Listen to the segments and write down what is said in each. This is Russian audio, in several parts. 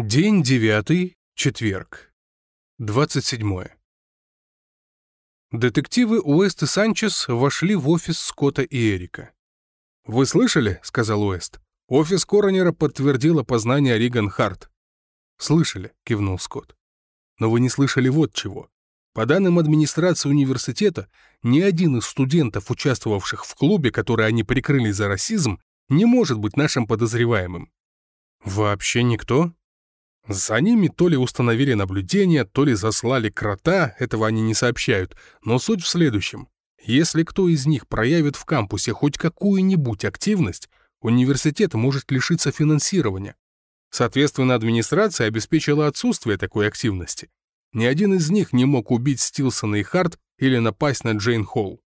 День девятый, четверг. 27. Детективы Уэст и Санчес вошли в офис Скотта и Эрика. «Вы слышали?» — сказал Уэст. «Офис Коронера подтвердил опознание Риган Харт». «Слышали», — кивнул Скотт. «Но вы не слышали вот чего. По данным администрации университета, ни один из студентов, участвовавших в клубе, который они прикрыли за расизм, не может быть нашим подозреваемым». «Вообще никто?» За ними то ли установили наблюдение, то ли заслали крота, этого они не сообщают, но суть в следующем. Если кто из них проявит в кампусе хоть какую-нибудь активность, университет может лишиться финансирования. Соответственно, администрация обеспечила отсутствие такой активности. Ни один из них не мог убить Стилсона и Харт или напасть на Джейн Холл.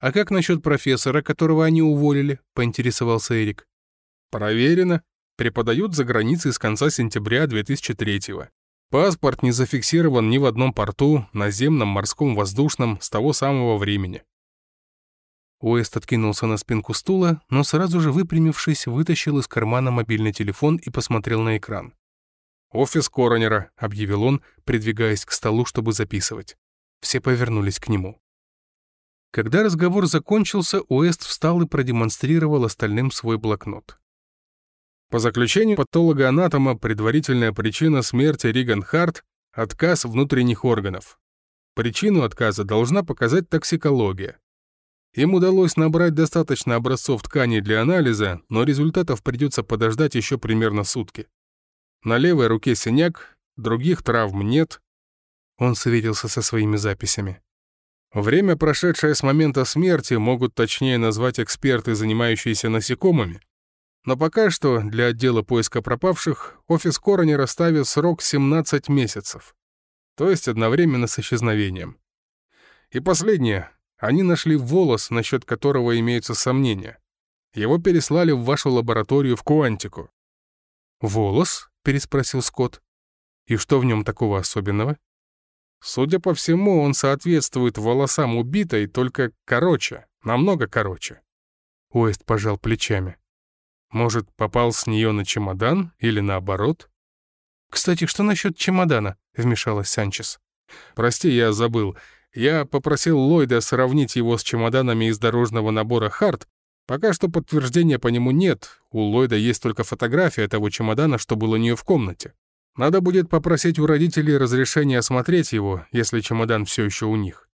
«А как насчет профессора, которого они уволили?» — поинтересовался Эрик. «Проверено преподают за границей с конца сентября 2003-го. Паспорт не зафиксирован ни в одном порту, наземном, морском, воздушном, с того самого времени. Уэст откинулся на спинку стула, но сразу же выпрямившись, вытащил из кармана мобильный телефон и посмотрел на экран. «Офис коронера», — объявил он, придвигаясь к столу, чтобы записывать. Все повернулись к нему. Когда разговор закончился, Уэст встал и продемонстрировал остальным свой блокнот. По заключению патолога-анатома, предварительная причина смерти Риган Харт – отказ внутренних органов. Причину отказа должна показать токсикология. Им удалось набрать достаточно образцов тканей для анализа, но результатов придется подождать еще примерно сутки. На левой руке синяк, других травм нет. Он сверился со своими записями. Время, прошедшее с момента смерти, могут точнее назвать эксперты, занимающиеся насекомыми, но пока что для отдела поиска пропавших офис Коронера ставит срок 17 месяцев, то есть одновременно с исчезновением. И последнее. Они нашли волос, насчет которого имеются сомнения. Его переслали в вашу лабораторию в Куантику. «Волос?» — переспросил Скотт. «И что в нем такого особенного?» «Судя по всему, он соответствует волосам убитой, только короче, намного короче». Уэст пожал плечами. Может, попал с нее на чемодан или наоборот? «Кстати, что насчет чемодана?» — вмешалась Санчес. «Прости, я забыл. Я попросил Ллойда сравнить его с чемоданами из дорожного набора «Харт». Пока что подтверждения по нему нет. У Ллойда есть только фотография того чемодана, что был у нее в комнате. Надо будет попросить у родителей разрешения осмотреть его, если чемодан все еще у них.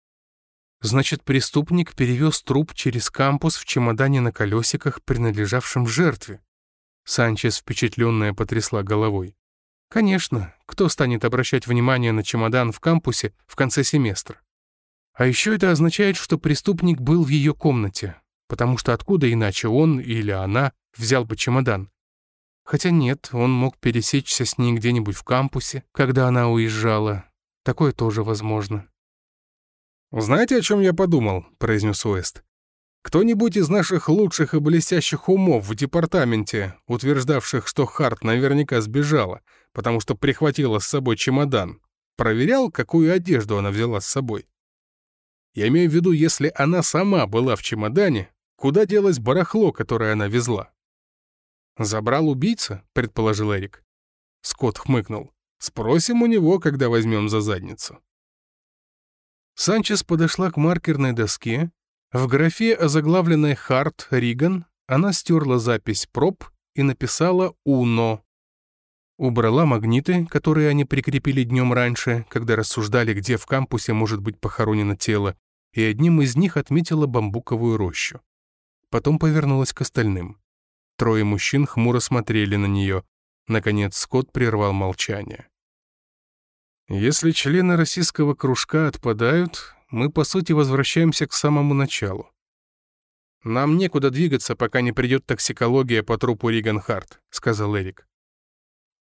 Значит, преступник перевез труп через кампус в чемодане на колесиках, принадлежавшем жертве. Санчес, впечатленная, потрясла головой. Конечно, кто станет обращать внимание на чемодан в кампусе в конце семестра? А еще это означает, что преступник был в ее комнате, потому что откуда иначе он или она взял бы чемодан? Хотя нет, он мог пересечься с ней где-нибудь в кампусе, когда она уезжала. Такое тоже возможно. «Знаете, о чем я подумал?» — произнес Уэст. «Кто-нибудь из наших лучших и блестящих умов в департаменте, утверждавших, что Харт наверняка сбежала, потому что прихватила с собой чемодан, проверял, какую одежду она взяла с собой? Я имею в виду, если она сама была в чемодане, куда делось барахло, которое она везла?» «Забрал убийца?» — предположил Эрик. Скотт хмыкнул. «Спросим у него, когда возьмем за задницу». Санчес подошла к маркерной доске. В графе, озаглавленной «Харт Риган», она стерла запись «Проб» и написала «Уно». Убрала магниты, которые они прикрепили днем раньше, когда рассуждали, где в кампусе может быть похоронено тело, и одним из них отметила бамбуковую рощу. Потом повернулась к остальным. Трое мужчин хмуро смотрели на нее. Наконец Скотт прервал молчание. Если члены российского кружка отпадают, мы, по сути, возвращаемся к самому началу. «Нам некуда двигаться, пока не придет токсикология по трупу Риганхарт», — сказал Эрик.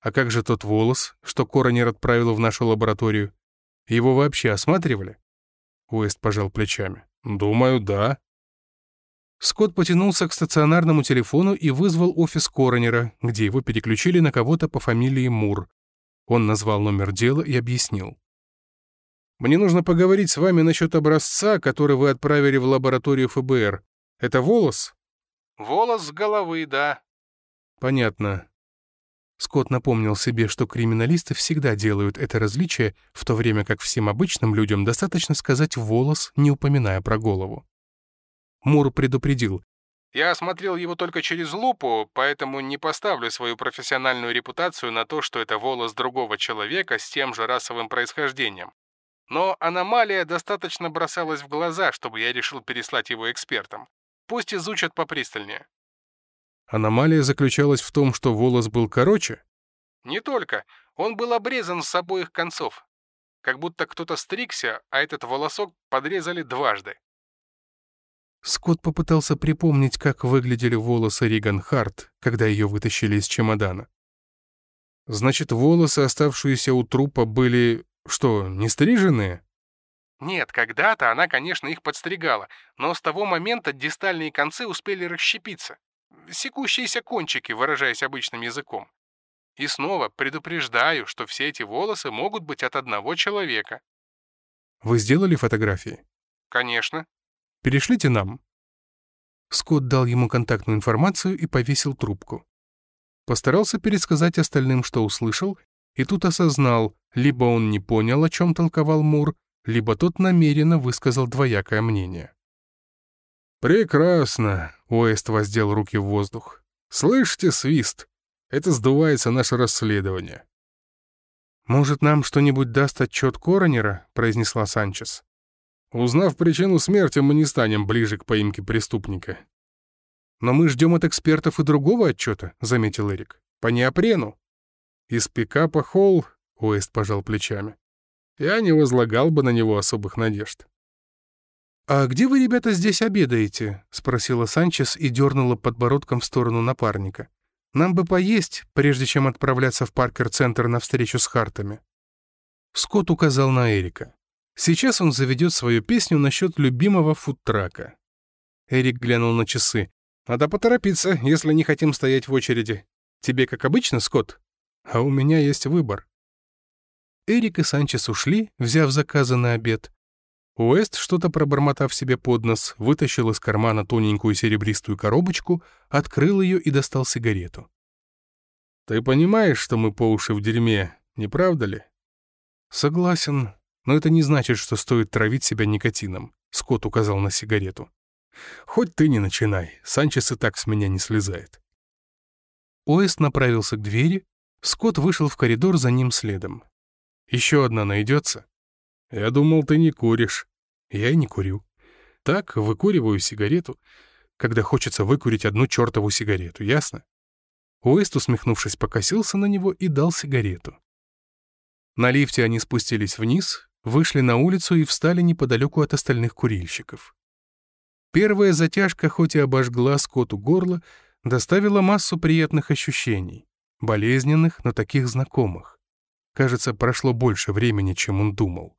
«А как же тот волос, что Коронер отправил в нашу лабораторию? Его вообще осматривали?» Уэст пожал плечами. «Думаю, да». Скотт потянулся к стационарному телефону и вызвал офис Коронера, где его переключили на кого-то по фамилии Мур, он назвал номер дела и объяснил. «Мне нужно поговорить с вами насчет образца, который вы отправили в лабораторию ФБР. Это волос?» «Волос с головы, да». «Понятно. Скотт напомнил себе, что криминалисты всегда делают это различие, в то время как всем обычным людям достаточно сказать «волос», не упоминая про голову. Мур предупредил. «Я осмотрел его только через лупу, поэтому не поставлю свою профессиональную репутацию на то, что это волос другого человека с тем же расовым происхождением. Но аномалия достаточно бросалась в глаза, чтобы я решил переслать его экспертам. Пусть изучат попристальнее». Аномалия заключалась в том, что волос был короче? Не только. Он был обрезан с обоих концов. Как будто кто-то стригся, а этот волосок подрезали дважды. Скотт попытался припомнить, как выглядели волосы Риган Харт, когда ее вытащили из чемодана. Значит, волосы, оставшиеся у трупа, были, что, не стриженные? Нет, когда-то она, конечно, их подстригала, но с того момента дистальные концы успели расщепиться секущиеся кончики, выражаясь обычным языком. И снова предупреждаю, что все эти волосы могут быть от одного человека. Вы сделали фотографии? Конечно. Перешлите нам. Скотт дал ему контактную информацию и повесил трубку. Постарался пересказать остальным, что услышал, и тут осознал, либо он не понял, о чем толковал Мур, либо тот намеренно высказал двоякое мнение. «Прекрасно!» — Уэст воздел руки в воздух. «Слышите свист? Это сдувается наше расследование». «Может, нам что-нибудь даст отчет Коронера?» — произнесла Санчес. «Узнав причину смерти, мы не станем ближе к поимке преступника». «Но мы ждем от экспертов и другого отчета», — заметил Эрик. «По неопрену». «Из пикапа Холл», — Уэст пожал плечами. «Я не возлагал бы на него особых надежд». «А где вы, ребята, здесь обедаете?» — спросила Санчес и дернула подбородком в сторону напарника. «Нам бы поесть, прежде чем отправляться в Паркер-центр на встречу с Хартами». Скотт указал на Эрика. Сейчас он заведет свою песню насчет любимого фудтрака. Эрик глянул на часы. «Надо поторопиться, если не хотим стоять в очереди. Тебе как обычно, Скотт? А у меня есть выбор». Эрик и Санчес ушли, взяв заказы на обед, Уэст, что-то пробормотав себе под нос, вытащил из кармана тоненькую серебристую коробочку, открыл ее и достал сигарету. «Ты понимаешь, что мы по уши в дерьме, не правда ли?» «Согласен, но это не значит, что стоит травить себя никотином», — Скотт указал на сигарету. «Хоть ты не начинай, Санчес и так с меня не слезает». Уэст направился к двери, Скотт вышел в коридор за ним следом. «Еще одна найдется?» «Я думал, ты не куришь». «Я и не курю. Так, выкуриваю сигарету, когда хочется выкурить одну чертову сигарету, ясно?» Уэст, усмехнувшись, покосился на него и дал сигарету. На лифте они спустились вниз, вышли на улицу и встали неподалеку от остальных курильщиков. Первая затяжка, хоть и обожгла скоту горло, доставила массу приятных ощущений, болезненных, но таких знакомых. Кажется, прошло больше времени, чем он думал.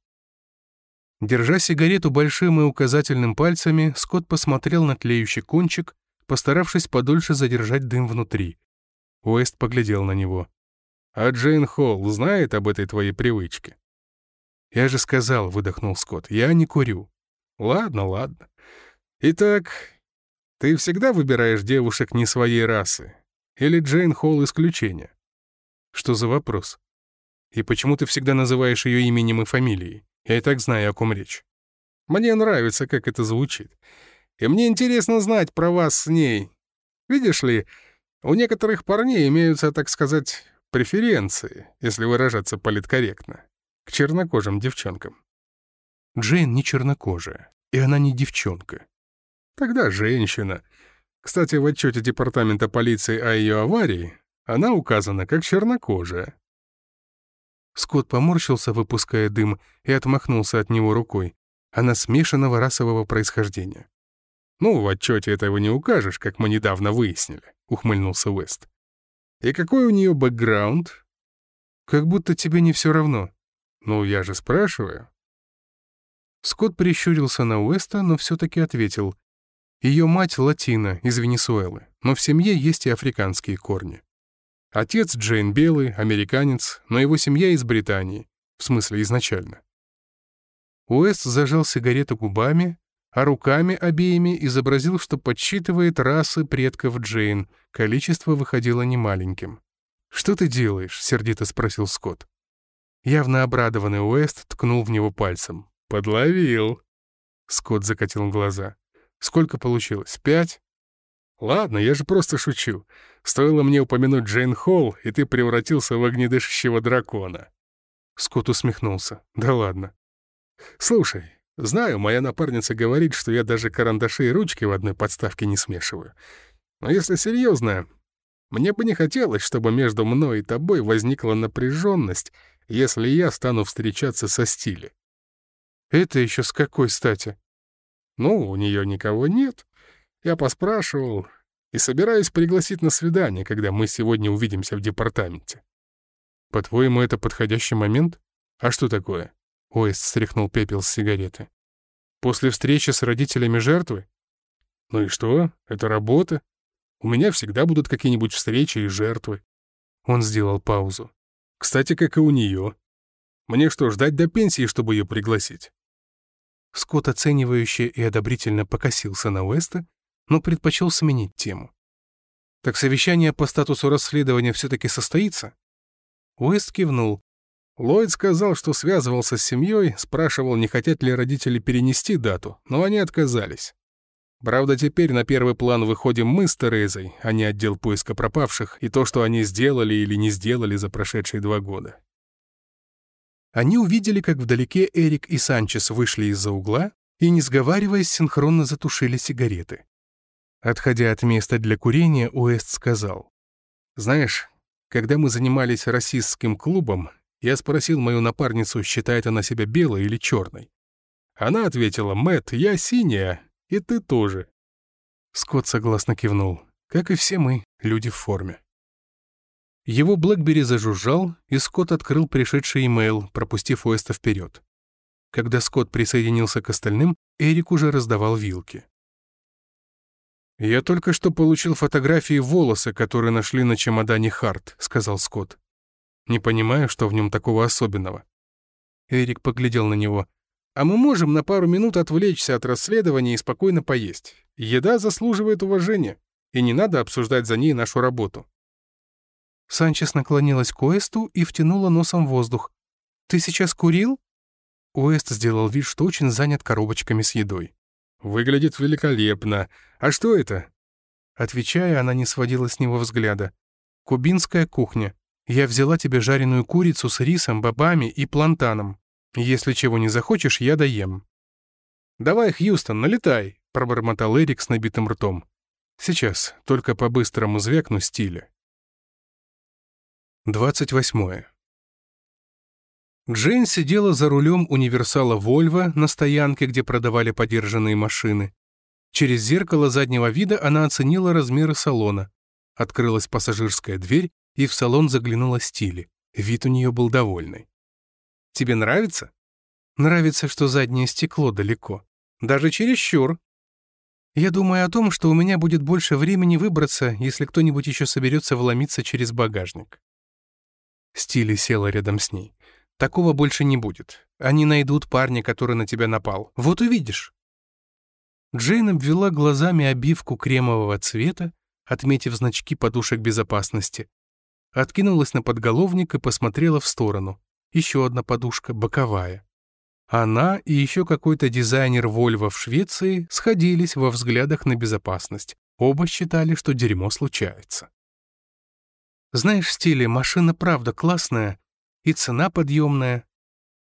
Держа сигарету большим и указательным пальцами, Скотт посмотрел на тлеющий кончик, постаравшись подольше задержать дым внутри. Уэст поглядел на него. «А Джейн Холл знает об этой твоей привычке?» «Я же сказал», — выдохнул Скотт, — «я не курю». «Ладно, ладно. Итак, ты всегда выбираешь девушек не своей расы? Или Джейн Холл исключение?» «Что за вопрос? И почему ты всегда называешь ее именем и фамилией?» Я и так знаю, о ком речь. Мне нравится, как это звучит. И мне интересно знать про вас с ней. Видишь ли, у некоторых парней имеются, так сказать, преференции, если выражаться политкорректно, к чернокожим девчонкам. Джейн не чернокожая, и она не девчонка. Тогда женщина. Кстати, в отчете департамента полиции о ее аварии она указана как чернокожая. Скотт поморщился, выпуская дым, и отмахнулся от него рукой. Она смешанного расового происхождения. «Ну, в отчете этого не укажешь, как мы недавно выяснили», — ухмыльнулся Уэст. «И какой у нее бэкграунд?» «Как будто тебе не все равно». «Ну, я же спрашиваю». Скотт прищурился на Уэста, но все-таки ответил. Ее мать латина, из Венесуэлы, но в семье есть и африканские корни. Отец Джейн белый, американец, но его семья из Британии. В смысле, изначально. Уэст зажал сигарету губами, а руками обеими изобразил, что подсчитывает расы предков Джейн. Количество выходило немаленьким. «Что ты делаешь?» — сердито спросил Скотт. Явно обрадованный Уэст ткнул в него пальцем. «Подловил!» Скотт закатил глаза. «Сколько получилось? Пять?» «Ладно, я же просто шучу. Стоило мне упомянуть Джейн Холл, и ты превратился в огнедышащего дракона». Скотт усмехнулся. «Да ладно». «Слушай, знаю, моя напарница говорит, что я даже карандаши и ручки в одной подставке не смешиваю. Но если серьезно, мне бы не хотелось, чтобы между мной и тобой возникла напряженность, если я стану встречаться со стиле. Это еще с какой стати? Ну, у нее никого нет. Я поспрашивал и собираюсь пригласить на свидание, когда мы сегодня увидимся в департаменте. По-твоему, это подходящий момент? А что такое? Уэст стряхнул пепел с сигареты. После встречи с родителями жертвы? Ну и что? Это работа. У меня всегда будут какие-нибудь встречи и жертвы. Он сделал паузу. Кстати, как и у нее. Мне что, ждать до пенсии, чтобы ее пригласить? Скотт оценивающе и одобрительно покосился на Уэста, но предпочел сменить тему. «Так совещание по статусу расследования все-таки состоится?» Уэст кивнул. Ллойд сказал, что связывался с семьей, спрашивал, не хотят ли родители перенести дату, но они отказались. Правда, теперь на первый план выходим мы с Терезой, а не отдел поиска пропавших, и то, что они сделали или не сделали за прошедшие два года. Они увидели, как вдалеке Эрик и Санчес вышли из-за угла и, не сговариваясь, синхронно затушили сигареты. Отходя от места для курения, Уэст сказал, «Знаешь, когда мы занимались расистским клубом, я спросил мою напарницу, считает она себя белой или черной. Она ответила, Мэт, я синяя, и ты тоже. Скотт согласно кивнул. Как и все мы, люди в форме. Его Блэкбери зажужжал, и Скотт открыл пришедший имейл, пропустив Уэста вперед. Когда Скотт присоединился к остальным, Эрик уже раздавал вилки. «Я только что получил фотографии волоса, которые нашли на чемодане Харт», — сказал Скотт. «Не понимаю, что в нем такого особенного». Эрик поглядел на него. А мы можем на пару минут отвлечься от расследования и спокойно поесть. Еда заслуживает уважения, и не надо обсуждать за ней нашу работу». Санчес наклонилась к Уэсту и втянула носом воздух. «Ты сейчас курил?» Уэст сделал вид, что очень занят коробочками с едой. «Выглядит великолепно. А что это?» Отвечая, она не сводила с него взгляда. «Кубинская кухня. Я взяла тебе жареную курицу с рисом, бобами и плантаном. Если чего не захочешь, я доем». «Давай, Хьюстон, налетай», — пробормотал Эрик с набитым ртом. «Сейчас, только по-быстрому звякну стиля». 28. Джейн сидела за рулем универсала «Вольво» на стоянке, где продавали подержанные машины. Через зеркало заднего вида она оценила размеры салона. Открылась пассажирская дверь, и в салон заглянула Стили. Вид у нее был довольный. Тебе нравится? Нравится, что заднее стекло далеко. Даже чересчур. Я думаю о том, что у меня будет больше времени выбраться, если кто-нибудь еще соберется вломиться через багажник. Стили села рядом с ней. Такого больше не будет. Они найдут парня, который на тебя напал. Вот увидишь. Джейн обвела глазами обивку кремового цвета, отметив значки подушек безопасности. Откинулась на подголовник и посмотрела в сторону еще одна подушка, боковая. Она и еще какой-то дизайнер Вольво в Швеции сходились во взглядах на безопасность. Оба считали, что дерьмо случается. Знаешь, в стиле машина правда классная и цена подъемная,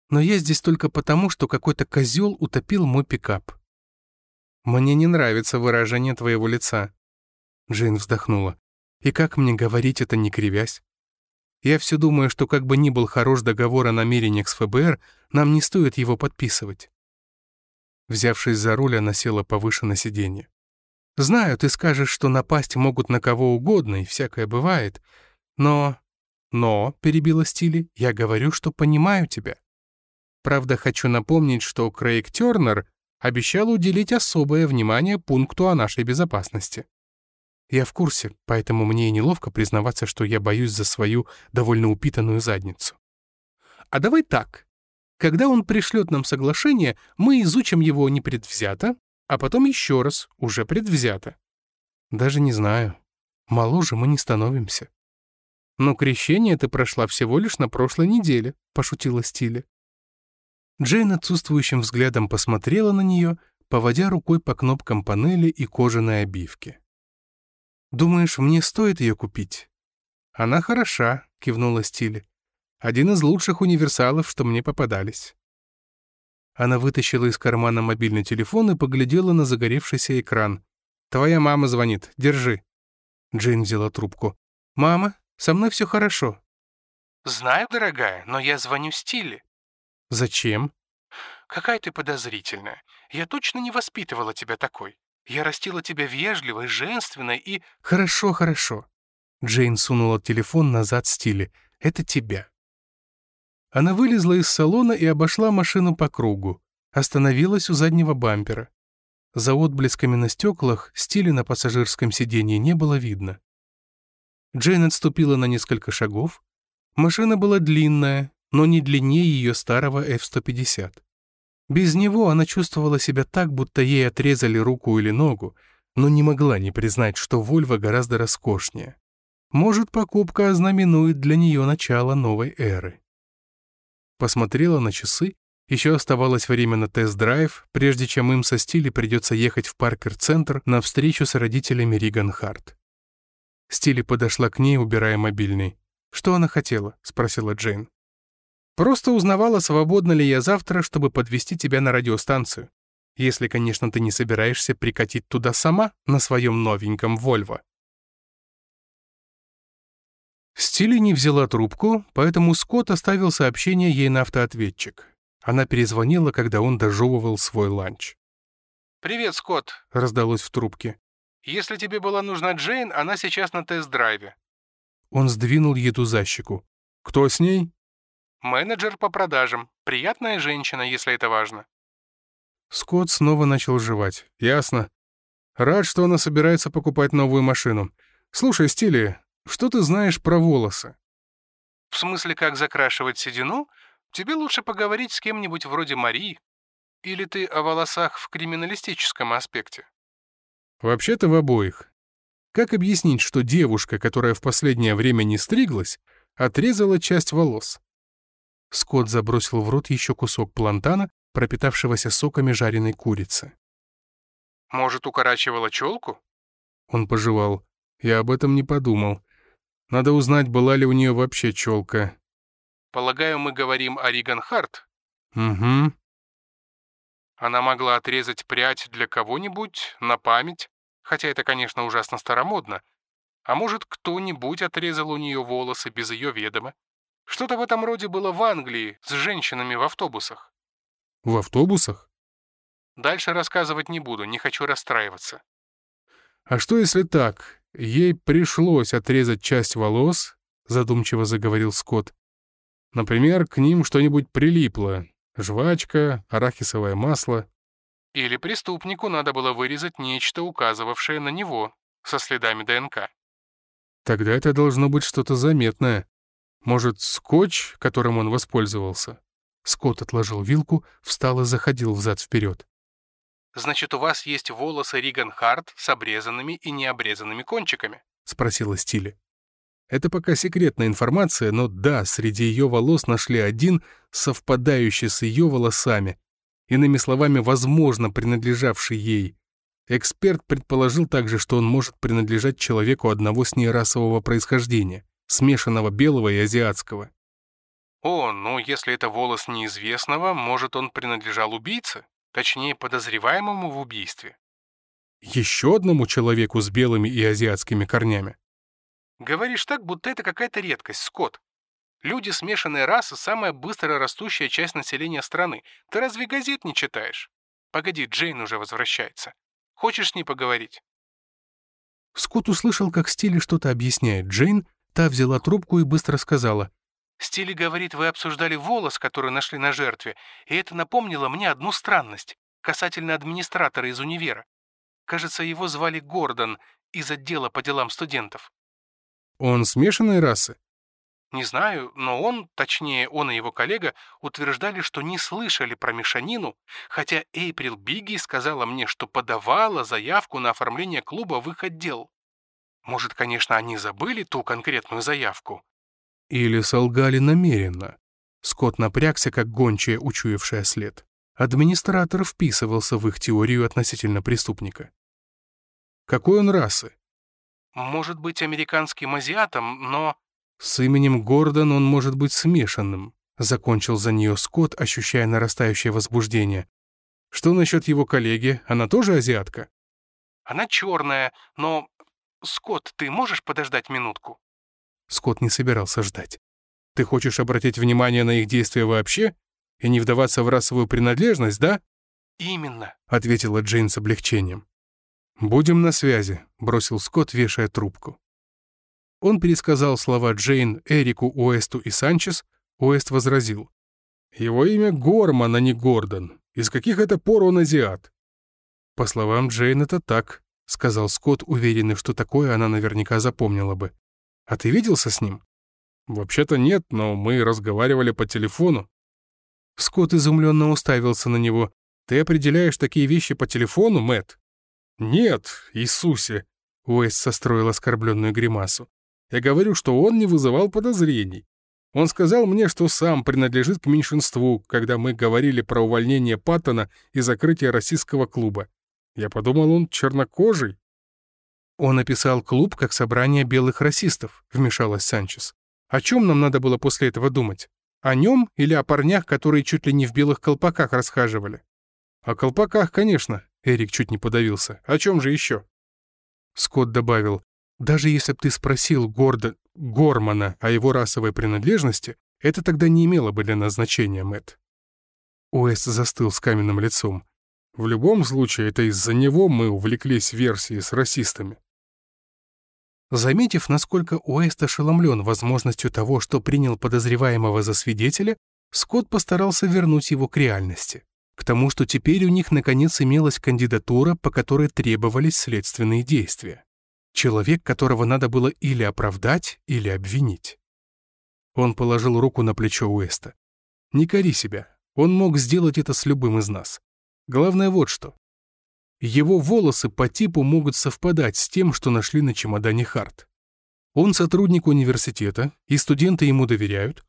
но я здесь только потому, что какой-то козел утопил мой пикап. Мне не нравится выражение твоего лица. Джейн вздохнула. И как мне говорить это, не кривясь? Я все думаю, что как бы ни был хорош договор о намерениях с ФБР, нам не стоит его подписывать. Взявшись за руль, она села повыше на сиденье. «Знаю, ты скажешь, что напасть могут на кого угодно, и всякое бывает. Но... Но, — перебила Стили, — я говорю, что понимаю тебя. Правда, хочу напомнить, что Крейг Тернер обещал уделить особое внимание пункту о нашей безопасности. Я в курсе, поэтому мне и неловко признаваться, что я боюсь за свою довольно упитанную задницу. А давай так. Когда он пришлет нам соглашение, мы изучим его непредвзято, а потом еще раз, уже предвзято. Даже не знаю. Моложе мы не становимся. «Но крещение ты прошла всего лишь на прошлой неделе», — пошутила Стиле. Джейн отсутствующим взглядом посмотрела на нее, поводя рукой по кнопкам панели и кожаной обивки. «Думаешь, мне стоит ее купить?» «Она хороша», — кивнула Стиле. «Один из лучших универсалов, что мне попадались». Она вытащила из кармана мобильный телефон и поглядела на загоревшийся экран. «Твоя мама звонит. Держи». Джейн взяла трубку. «Мама, со мной все хорошо». «Знаю, дорогая, но я звоню Стиле». «Зачем?» «Какая ты подозрительная. Я точно не воспитывала тебя такой. Я растила тебя вежливой, женственной и...» «Хорошо, хорошо». Джейн сунула телефон назад Стиле. «Это тебя». Она вылезла из салона и обошла машину по кругу. Остановилась у заднего бампера. За отблесками на стеклах стили на пассажирском сиденье не было видно. Джейн отступила на несколько шагов. Машина была длинная, но не длиннее ее старого F-150. Без него она чувствовала себя так, будто ей отрезали руку или ногу, но не могла не признать, что Вольво гораздо роскошнее. Может, покупка ознаменует для нее начало новой эры. Посмотрела на часы. Еще оставалось время на тест-драйв, прежде чем им со Стили придется ехать в Паркер-центр на встречу с родителями Риган Харт. Стили подошла к ней, убирая мобильный. «Что она хотела?» — спросила Джейн. «Просто узнавала, свободна ли я завтра, чтобы подвести тебя на радиостанцию. Если, конечно, ты не собираешься прикатить туда сама на своем новеньком Вольво». Стили не взяла трубку, поэтому Скотт оставил сообщение ей на автоответчик. Она перезвонила, когда он дожевывал свой ланч. «Привет, Скотт», — раздалось в трубке. «Если тебе была нужна Джейн, она сейчас на тест-драйве». Он сдвинул еду за щеку. «Кто с ней?» «Менеджер по продажам. Приятная женщина, если это важно». Скотт снова начал жевать. «Ясно. Рад, что она собирается покупать новую машину. Слушай, Стили, что ты знаешь про волосы?» «В смысле, как закрашивать седину? Тебе лучше поговорить с кем-нибудь вроде Марии. Или ты о волосах в криминалистическом аспекте?» «Вообще-то в обоих. Как объяснить, что девушка, которая в последнее время не стриглась, отрезала часть волос?» Скотт забросил в рот еще кусок плантана, пропитавшегося соками жареной курицы. «Может, укорачивала челку?» Он пожевал. «Я об этом не подумал. Надо узнать, была ли у нее вообще челка. Полагаю, мы говорим о Риган Харт? Угу. Она могла отрезать прядь для кого-нибудь, на память, хотя это, конечно, ужасно старомодно. А может, кто-нибудь отрезал у нее волосы без ее ведома? Что-то в этом роде было в Англии с женщинами в автобусах. В автобусах? Дальше рассказывать не буду, не хочу расстраиваться. А что если так? Ей пришлось отрезать часть волос, задумчиво заговорил Скотт. Например, к ним что-нибудь прилипло. Жвачка, арахисовое масло. Или преступнику надо было вырезать нечто, указывавшее на него, со следами ДНК. Тогда это должно быть что-то заметное. Может, скотч, которым он воспользовался? Скотт отложил вилку, встал и заходил взад-вперед. «Значит, у вас есть волосы Риган Харт с обрезанными и необрезанными кончиками?» — спросила Стиле. Это пока секретная информация, но да, среди ее волос нашли один, совпадающий с ее волосами. Иными словами, возможно, принадлежавший ей. Эксперт предположил также, что он может принадлежать человеку одного с ней расового происхождения, смешанного белого и азиатского. О, ну если это волос неизвестного, может, он принадлежал убийце? Точнее, подозреваемому в убийстве. Еще одному человеку с белыми и азиатскими корнями? Говоришь так, будто это какая-то редкость, Скотт. Люди смешанной расы — самая быстро растущая часть населения страны. Ты разве газет не читаешь? Погоди, Джейн уже возвращается. Хочешь с ней поговорить?» Скотт услышал, как Стили что-то объясняет Джейн, та взяла трубку и быстро сказала. Стили говорит, вы обсуждали волос, который нашли на жертве, и это напомнило мне одну странность касательно администратора из универа. Кажется, его звали Гордон из отдела по делам студентов. Он смешанной расы? Не знаю, но он, точнее, он и его коллега, утверждали, что не слышали про мешанину, хотя Эйприл Бигги сказала мне, что подавала заявку на оформление клуба в их отдел. Может, конечно, они забыли ту конкретную заявку. Или солгали намеренно. Скотт напрягся, как гончая, учуявшая след. Администратор вписывался в их теорию относительно преступника. Какой он расы? Может быть, американским азиатом, но... С именем Гордон он может быть смешанным, закончил за нее Скотт, ощущая нарастающее возбуждение. Что насчет его коллеги? Она тоже азиатка? Она черная, но... Скотт, ты можешь подождать минутку? Скотт не собирался ждать. Ты хочешь обратить внимание на их действия вообще? И не вдаваться в расовую принадлежность, да? Именно, ответила Джейн с облегчением. «Будем на связи», — бросил Скотт, вешая трубку. Он пересказал слова Джейн, Эрику, Уэсту и Санчес. Уэст возразил. «Его имя Горман, а не Гордон. Из каких это пор он азиат?» «По словам Джейн, это так», — сказал Скотт, уверенный, что такое она наверняка запомнила бы. «А ты виделся с ним?» «Вообще-то нет, но мы разговаривали по телефону». Скотт изумленно уставился на него. «Ты определяешь такие вещи по телефону, Мэтт?» «Нет, Иисусе!» — Уэйс состроил оскорбленную гримасу. «Я говорю, что он не вызывал подозрений. Он сказал мне, что сам принадлежит к меньшинству, когда мы говорили про увольнение Паттона и закрытие российского клуба. Я подумал, он чернокожий». «Он описал клуб как собрание белых расистов», — вмешалась Санчес. «О чем нам надо было после этого думать? О нем или о парнях, которые чуть ли не в белых колпаках расхаживали?» «О колпаках, конечно», Эрик чуть не подавился. «О чем же еще?» Скотт добавил, «Даже если б ты спросил Горда... Гормана о его расовой принадлежности, это тогда не имело бы для нас значения, Мэтт». Уэст застыл с каменным лицом. «В любом случае, это из-за него мы увлеклись версией с расистами». Заметив, насколько Уэст ошеломлен возможностью того, что принял подозреваемого за свидетеля, Скотт постарался вернуть его к реальности к тому, что теперь у них наконец имелась кандидатура, по которой требовались следственные действия. Человек, которого надо было или оправдать, или обвинить. Он положил руку на плечо Уэста. «Не кори себя. Он мог сделать это с любым из нас. Главное вот что. Его волосы по типу могут совпадать с тем, что нашли на чемодане Харт. Он сотрудник университета, и студенты ему доверяют,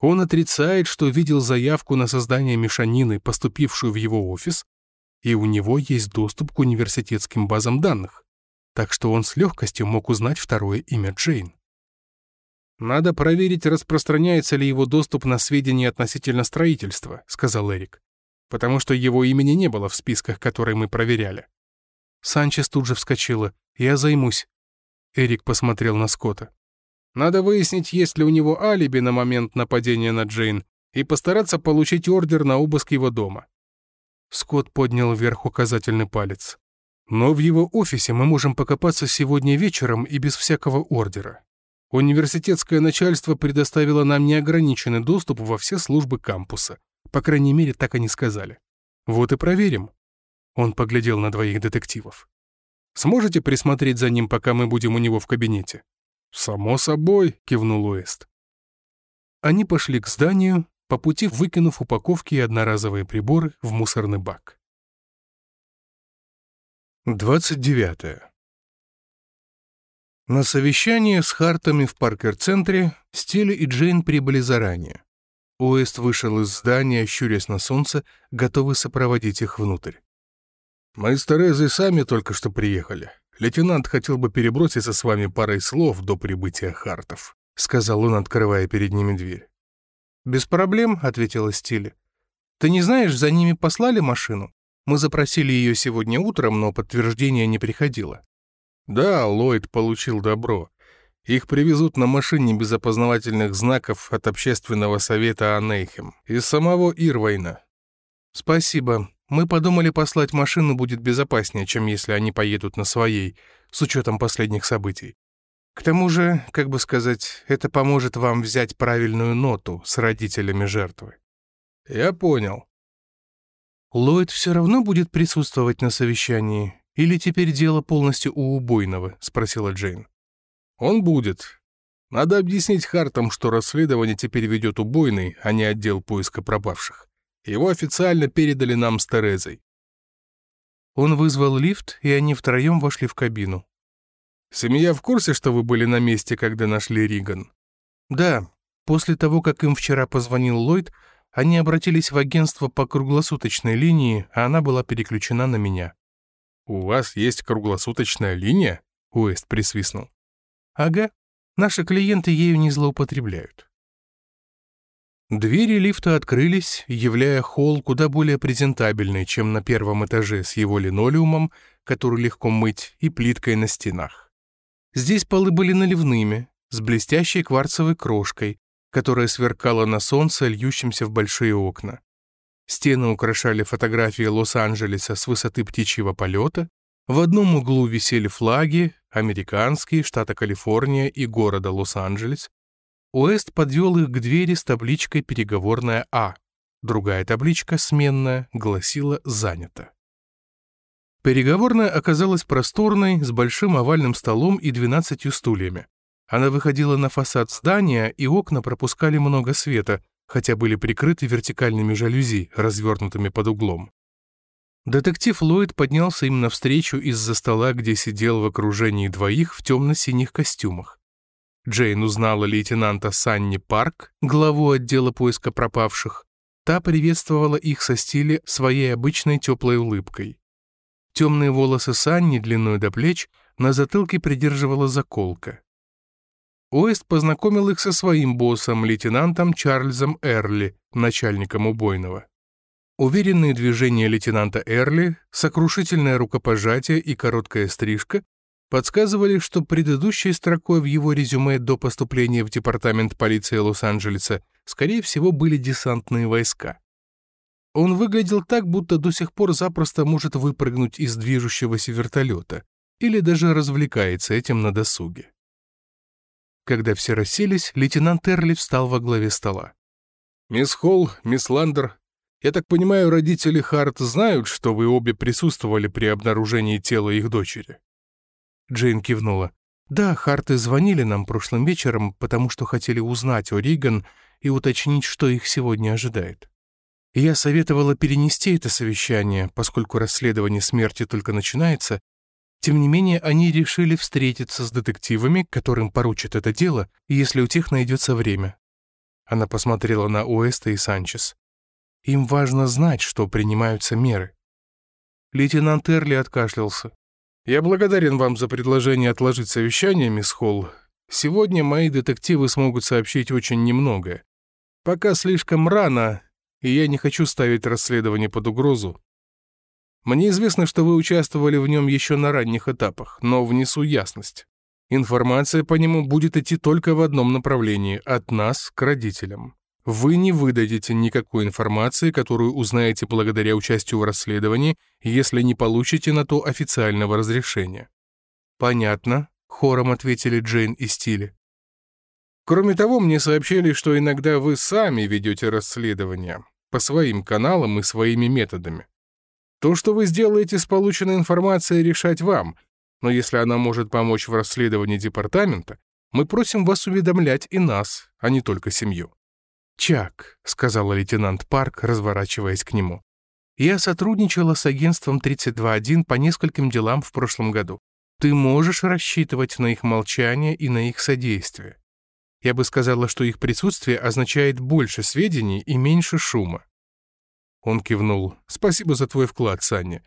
он отрицает, что видел заявку на создание мешанины, поступившую в его офис, и у него есть доступ к университетским базам данных, так что он с легкостью мог узнать второе имя Джейн. «Надо проверить, распространяется ли его доступ на сведения относительно строительства», — сказал Эрик, «потому что его имени не было в списках, которые мы проверяли». Санчес тут же вскочила. «Я займусь». Эрик посмотрел на Скотта. Надо выяснить, есть ли у него алиби на момент нападения на Джейн, и постараться получить ордер на обыск его дома. Скотт поднял вверх указательный палец. Но в его офисе мы можем покопаться сегодня вечером и без всякого ордера. Университетское начальство предоставило нам неограниченный доступ во все службы кампуса. По крайней мере, так они сказали. Вот и проверим. Он поглядел на двоих детективов. Сможете присмотреть за ним, пока мы будем у него в кабинете? «Само собой», — кивнул Уэст. Они пошли к зданию, по пути выкинув упаковки и одноразовые приборы в мусорный бак. 29. На совещание с Хартами в Паркер-центре Стилли и Джейн прибыли заранее. Уэст вышел из здания, щурясь на солнце, готовый сопроводить их внутрь. «Мы с Терезой сами только что приехали. Лейтенант хотел бы переброситься с вами парой слов до прибытия Хартов», — сказал он, открывая перед ними дверь. «Без проблем», — ответила Стиле. «Ты не знаешь, за ними послали машину? Мы запросили ее сегодня утром, но подтверждение не приходило». «Да, Ллойд получил добро. Их привезут на машине без опознавательных знаков от Общественного совета Анейхем из самого Ирвайна». «Спасибо. Мы подумали, послать машину будет безопаснее, чем если они поедут на своей, с учетом последних событий. К тому же, как бы сказать, это поможет вам взять правильную ноту с родителями жертвы. Я понял. Ллойд все равно будет присутствовать на совещании, или теперь дело полностью у убойного? спросила Джейн. Он будет. Надо объяснить Хартам, что расследование теперь ведет убойный, а не отдел поиска пропавших. Его официально передали нам с Терезой. Он вызвал лифт, и они втроем вошли в кабину. Семья в курсе, что вы были на месте, когда нашли Риган?» «Да. После того, как им вчера позвонил Ллойд, они обратились в агентство по круглосуточной линии, а она была переключена на меня». «У вас есть круглосуточная линия?» — Уэст присвистнул. «Ага. Наши клиенты ею не злоупотребляют». Двери лифта открылись, являя холл куда более презентабельный, чем на первом этаже с его линолеумом, который легко мыть, и плиткой на стенах. Здесь полы были наливными, с блестящей кварцевой крошкой, которая сверкала на солнце, льющемся в большие окна. Стены украшали фотографии Лос-Анджелеса с высоты птичьего полета, в одном углу висели флаги, американские, штата Калифорния и города Лос-Анджелес, Уэст подвел их к двери с табличкой «Переговорная А». Другая табличка, сменная, гласила «Занято». Переговорная оказалась просторной, с большим овальным столом и двенадцатью стульями. Она выходила на фасад здания, и окна пропускали много света, хотя были прикрыты вертикальными жалюзи, развернутыми под углом. Детектив Ллойд поднялся им навстречу из-за стола, где сидел в окружении двоих в темно-синих костюмах. Джейн узнала лейтенанта Санни Парк, главу отдела поиска пропавших. Та приветствовала их со стиле своей обычной теплой улыбкой. Темные волосы Санни, длиной до плеч, на затылке придерживала заколка. Уэст познакомил их со своим боссом, лейтенантом Чарльзом Эрли, начальником убойного. Уверенные движения лейтенанта Эрли, сокрушительное рукопожатие и короткая стрижка подсказывали, что предыдущей строкой в его резюме до поступления в департамент полиции Лос-Анджелеса, скорее всего, были десантные войска. Он выглядел так, будто до сих пор запросто может выпрыгнуть из движущегося вертолета или даже развлекается этим на досуге. Когда все расселись, лейтенант Эрли встал во главе стола. «Мисс Холл, мисс Ландер, я так понимаю, родители Харт знают, что вы обе присутствовали при обнаружении тела их дочери?» Джейн кивнула. «Да, Харты звонили нам прошлым вечером, потому что хотели узнать о Риган и уточнить, что их сегодня ожидает. Я советовала перенести это совещание, поскольку расследование смерти только начинается. Тем не менее, они решили встретиться с детективами, которым поручат это дело, если у тех найдется время». Она посмотрела на Уэста и Санчес. «Им важно знать, что принимаются меры». Лейтенант Эрли откашлялся. «Я благодарен вам за предложение отложить совещание, мисс Холл. Сегодня мои детективы смогут сообщить очень немного. Пока слишком рано, и я не хочу ставить расследование под угрозу. Мне известно, что вы участвовали в нем еще на ранних этапах, но внесу ясность. Информация по нему будет идти только в одном направлении – от нас к родителям. Вы не выдадите никакой информации, которую узнаете благодаря участию в расследовании, если не получите на то официального разрешения». «Понятно», — хором ответили Джейн и Стили. «Кроме того, мне сообщили, что иногда вы сами ведете расследование по своим каналам и своими методами. То, что вы сделаете с полученной информацией, решать вам, но если она может помочь в расследовании департамента, мы просим вас уведомлять и нас, а не только семью». «Чак», — сказала лейтенант Парк, разворачиваясь к нему. «Я сотрудничала с агентством 32.1 по нескольким делам в прошлом году. Ты можешь рассчитывать на их молчание и на их содействие. Я бы сказала, что их присутствие означает больше сведений и меньше шума». Он кивнул. «Спасибо за твой вклад, Саня.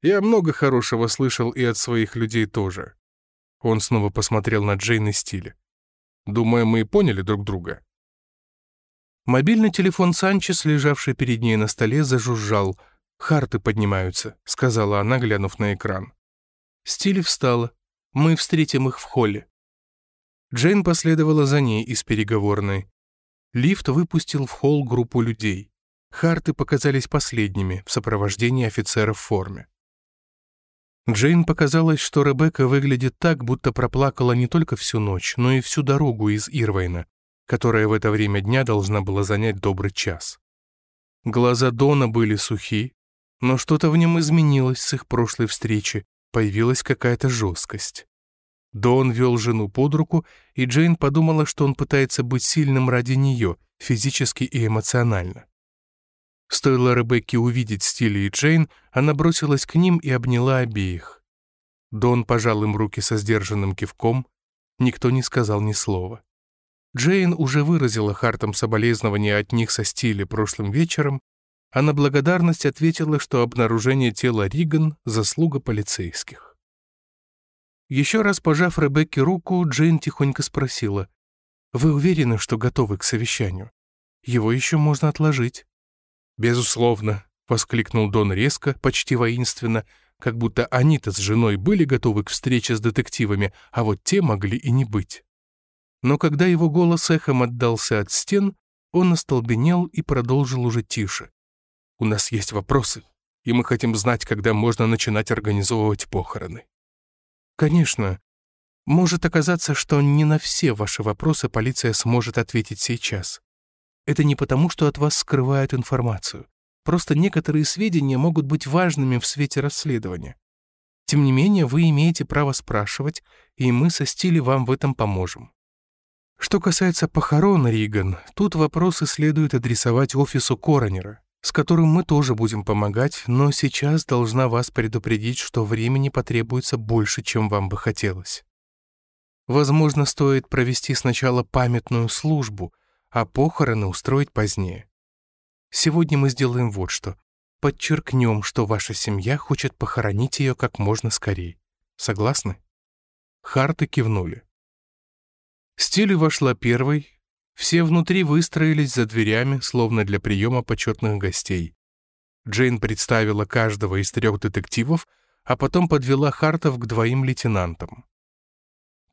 Я много хорошего слышал и от своих людей тоже». Он снова посмотрел на Джейн и Стиле. «Думаю, мы поняли друг друга». Мобильный телефон Санчес, лежавший перед ней на столе, зажужжал. «Харты поднимаются», — сказала она, глянув на экран. Стиль встала. «Мы встретим их в холле». Джейн последовала за ней из переговорной. Лифт выпустил в холл группу людей. Харты показались последними в сопровождении офицера в форме. Джейн показалось, что Ребекка выглядит так, будто проплакала не только всю ночь, но и всю дорогу из Ирвейна, которая в это время дня должна была занять добрый час. Глаза Дона были сухи, но что-то в нем изменилось с их прошлой встречи, появилась какая-то жесткость. Дон вел жену под руку, и Джейн подумала, что он пытается быть сильным ради нее, физически и эмоционально. Стоило Ребекке увидеть Стили и Джейн, она бросилась к ним и обняла обеих. Дон пожал им руки со сдержанным кивком, никто не сказал ни слова. Джейн уже выразила Хартом соболезнования от них со стиле прошлым вечером, а на благодарность ответила, что обнаружение тела Риган — заслуга полицейских. Еще раз пожав Ребекке руку, Джейн тихонько спросила, «Вы уверены, что готовы к совещанию? Его еще можно отложить». «Безусловно», — воскликнул Дон резко, почти воинственно, как будто они-то с женой были готовы к встрече с детективами, а вот те могли и не быть. Но когда его голос эхом отдался от стен, он остолбенел и продолжил уже тише. «У нас есть вопросы, и мы хотим знать, когда можно начинать организовывать похороны». «Конечно. Может оказаться, что не на все ваши вопросы полиция сможет ответить сейчас. Это не потому, что от вас скрывают информацию. Просто некоторые сведения могут быть важными в свете расследования. Тем не менее, вы имеете право спрашивать, и мы со Стили вам в этом поможем. Что касается похорон, Риган, тут вопросы следует адресовать офису коронера, с которым мы тоже будем помогать, но сейчас должна вас предупредить, что времени потребуется больше, чем вам бы хотелось. Возможно, стоит провести сначала памятную службу, а похороны устроить позднее. Сегодня мы сделаем вот что. Подчеркнем, что ваша семья хочет похоронить ее как можно скорее. Согласны? Харты кивнули. Стили вошла первой. Все внутри выстроились за дверями, словно для приема почетных гостей. Джейн представила каждого из трех детективов, а потом подвела Хартов к двоим лейтенантам.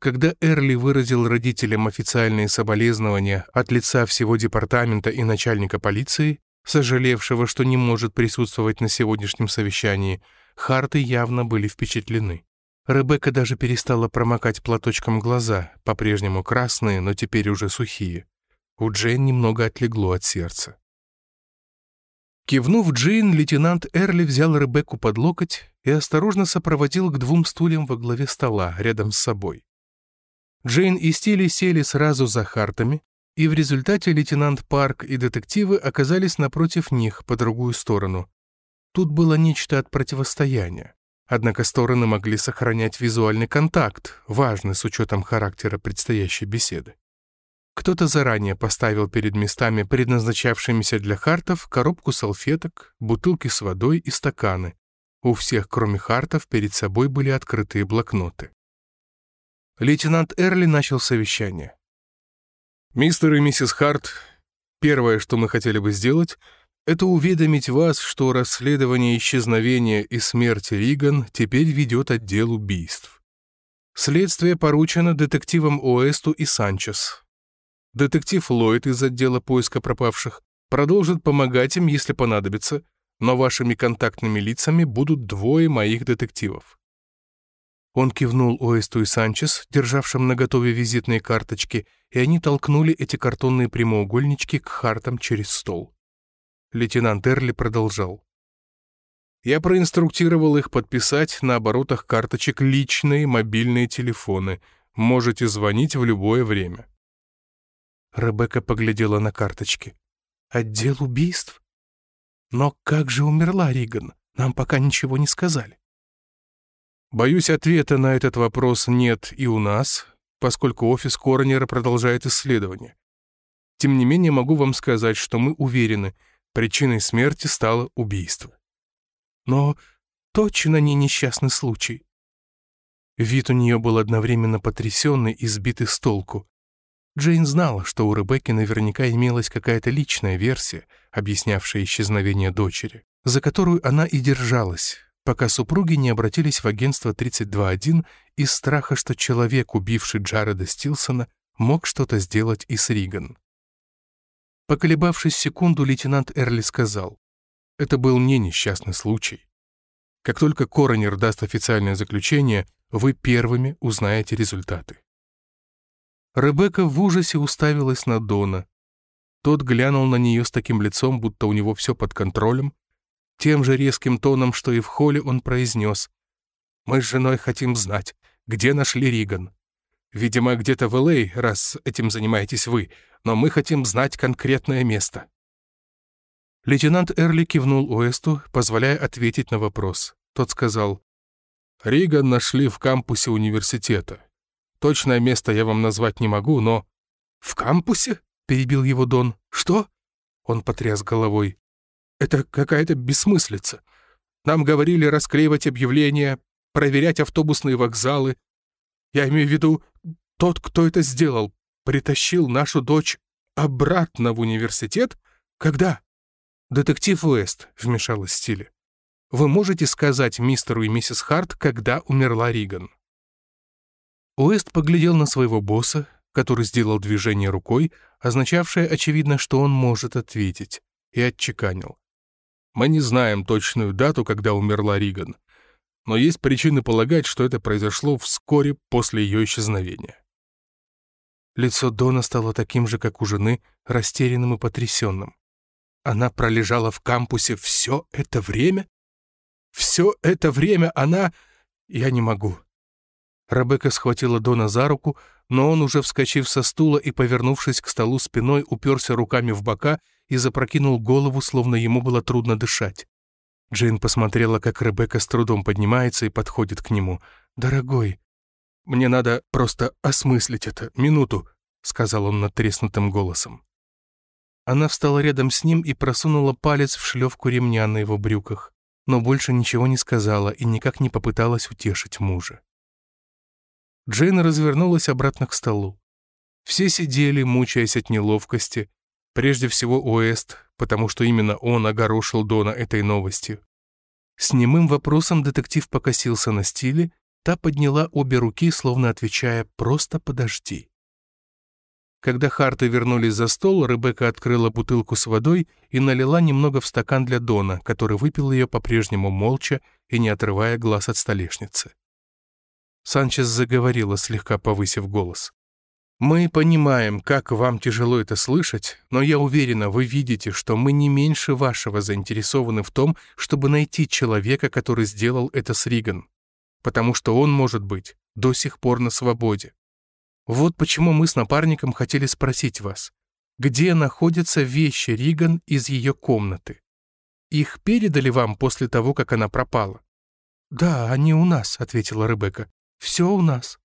Когда Эрли выразил родителям официальные соболезнования от лица всего департамента и начальника полиции, сожалевшего, что не может присутствовать на сегодняшнем совещании, Харты явно были впечатлены. Ребекка даже перестала промокать платочком глаза, по-прежнему красные, но теперь уже сухие. У Джейн немного отлегло от сердца. Кивнув Джейн, лейтенант Эрли взял Ребекку под локоть и осторожно сопроводил к двум стульям во главе стола, рядом с собой. Джейн и Стили сели сразу за Хартами, и в результате лейтенант Парк и детективы оказались напротив них, по другую сторону. Тут было нечто от противостояния. Однако стороны могли сохранять визуальный контакт, важный с учетом характера предстоящей беседы. Кто-то заранее поставил перед местами, предназначавшимися для хартов, коробку салфеток, бутылки с водой и стаканы. У всех, кроме хартов, перед собой были открытые блокноты. Лейтенант Эрли начал совещание. «Мистер и миссис Харт, первое, что мы хотели бы сделать, это уведомить вас, что расследование исчезновения и смерти Риган теперь ведет отдел убийств. Следствие поручено детективам Оэсту и Санчес. Детектив Ллойд из отдела поиска пропавших продолжит помогать им, если понадобится, но вашими контактными лицами будут двое моих детективов. Он кивнул Оэсту и Санчес, державшим наготове визитные карточки, и они толкнули эти картонные прямоугольнички к Хартам через стол. Лейтенант Эрли продолжал. Я проинструктировал их подписать на оборотах карточек личные мобильные телефоны. Можете звонить в любое время. Ребекка поглядела на карточки. «Отдел убийств? Но как же умерла Риган? Нам пока ничего не сказали». Боюсь, ответа на этот вопрос нет и у нас, поскольку офис Коронера продолжает исследование. Тем не менее, могу вам сказать, что мы уверены, Причиной смерти стало убийство. Но точно не несчастный случай. Вид у нее был одновременно потрясенный и сбитый с толку. Джейн знала, что у Ребекки наверняка имелась какая-то личная версия, объяснявшая исчезновение дочери, за которую она и держалась, пока супруги не обратились в агентство 32.1 из страха, что человек, убивший Джареда Стилсона, мог что-то сделать и с Риган. Поколебавшись секунду, лейтенант Эрли сказал, «Это был не несчастный случай. Как только коронер даст официальное заключение, вы первыми узнаете результаты». Ребекка в ужасе уставилась на Дона. Тот глянул на нее с таким лицом, будто у него все под контролем. Тем же резким тоном, что и в холле, он произнес, «Мы с женой хотим знать, где нашли Риган. Видимо, где-то в Л.А., раз этим занимаетесь вы, но мы хотим знать конкретное место». Лейтенант Эрли кивнул Уэсту, позволяя ответить на вопрос. Тот сказал, Риган нашли в кампусе университета. Точное место я вам назвать не могу, но...» «В кампусе?» — перебил его Дон. «Что?» Он потряс головой. «Это какая-то бессмыслица. Нам говорили расклеивать объявления, проверять автобусные вокзалы. Я имею в виду, тот, кто это сделал, притащил нашу дочь обратно в университет? Когда?» «Детектив Уэст», — вмешалась Стиле. «Вы можете сказать мистеру и миссис Харт, когда умерла Риган?» Уэст поглядел на своего босса, который сделал движение рукой, означавшее, очевидно, что он может ответить, и отчеканил. «Мы не знаем точную дату, когда умерла Риган, но есть причины полагать, что это произошло вскоре после ее исчезновения». Лицо Дона стало таким же, как у жены, растерянным и потрясенным. Она пролежала в кампусе все это время? Все это время она... Я не могу. Ребекка схватила Дона за руку, но он, уже вскочив со стула и повернувшись к столу спиной, уперся руками в бока и запрокинул голову, словно ему было трудно дышать. Джейн посмотрела, как Ребекка с трудом поднимается и подходит к нему. «Дорогой, мне надо просто осмыслить это, минуту», — сказал он надтреснутым голосом. Она встала рядом с ним и просунула палец в шлевку ремня на его брюках, но больше ничего не сказала и никак не попыталась утешить мужа. Джейн развернулась обратно к столу. Все сидели, мучаясь от неловкости, прежде всего Уэст, потому что именно он огорошил Дона этой новостью. С немым вопросом детектив покосился на стиле, та подняла обе руки, словно отвечая «просто подожди». Когда Харты вернулись за стол, Ребекка открыла бутылку с водой и налила немного в стакан для Дона, который выпил ее по-прежнему молча и не отрывая глаз от столешницы. Санчес заговорила, слегка повысив голос. «Мы понимаем, как вам тяжело это слышать, но я уверена, вы видите, что мы не меньше вашего заинтересованы в том, чтобы найти человека, который сделал это с Риган, потому что он, может быть, до сих пор на свободе. Вот почему мы с напарником хотели спросить вас, где находятся вещи Риган из ее комнаты? Их передали вам после того, как она пропала? «Да, они у нас», — ответила Ребекка. «Все у нас».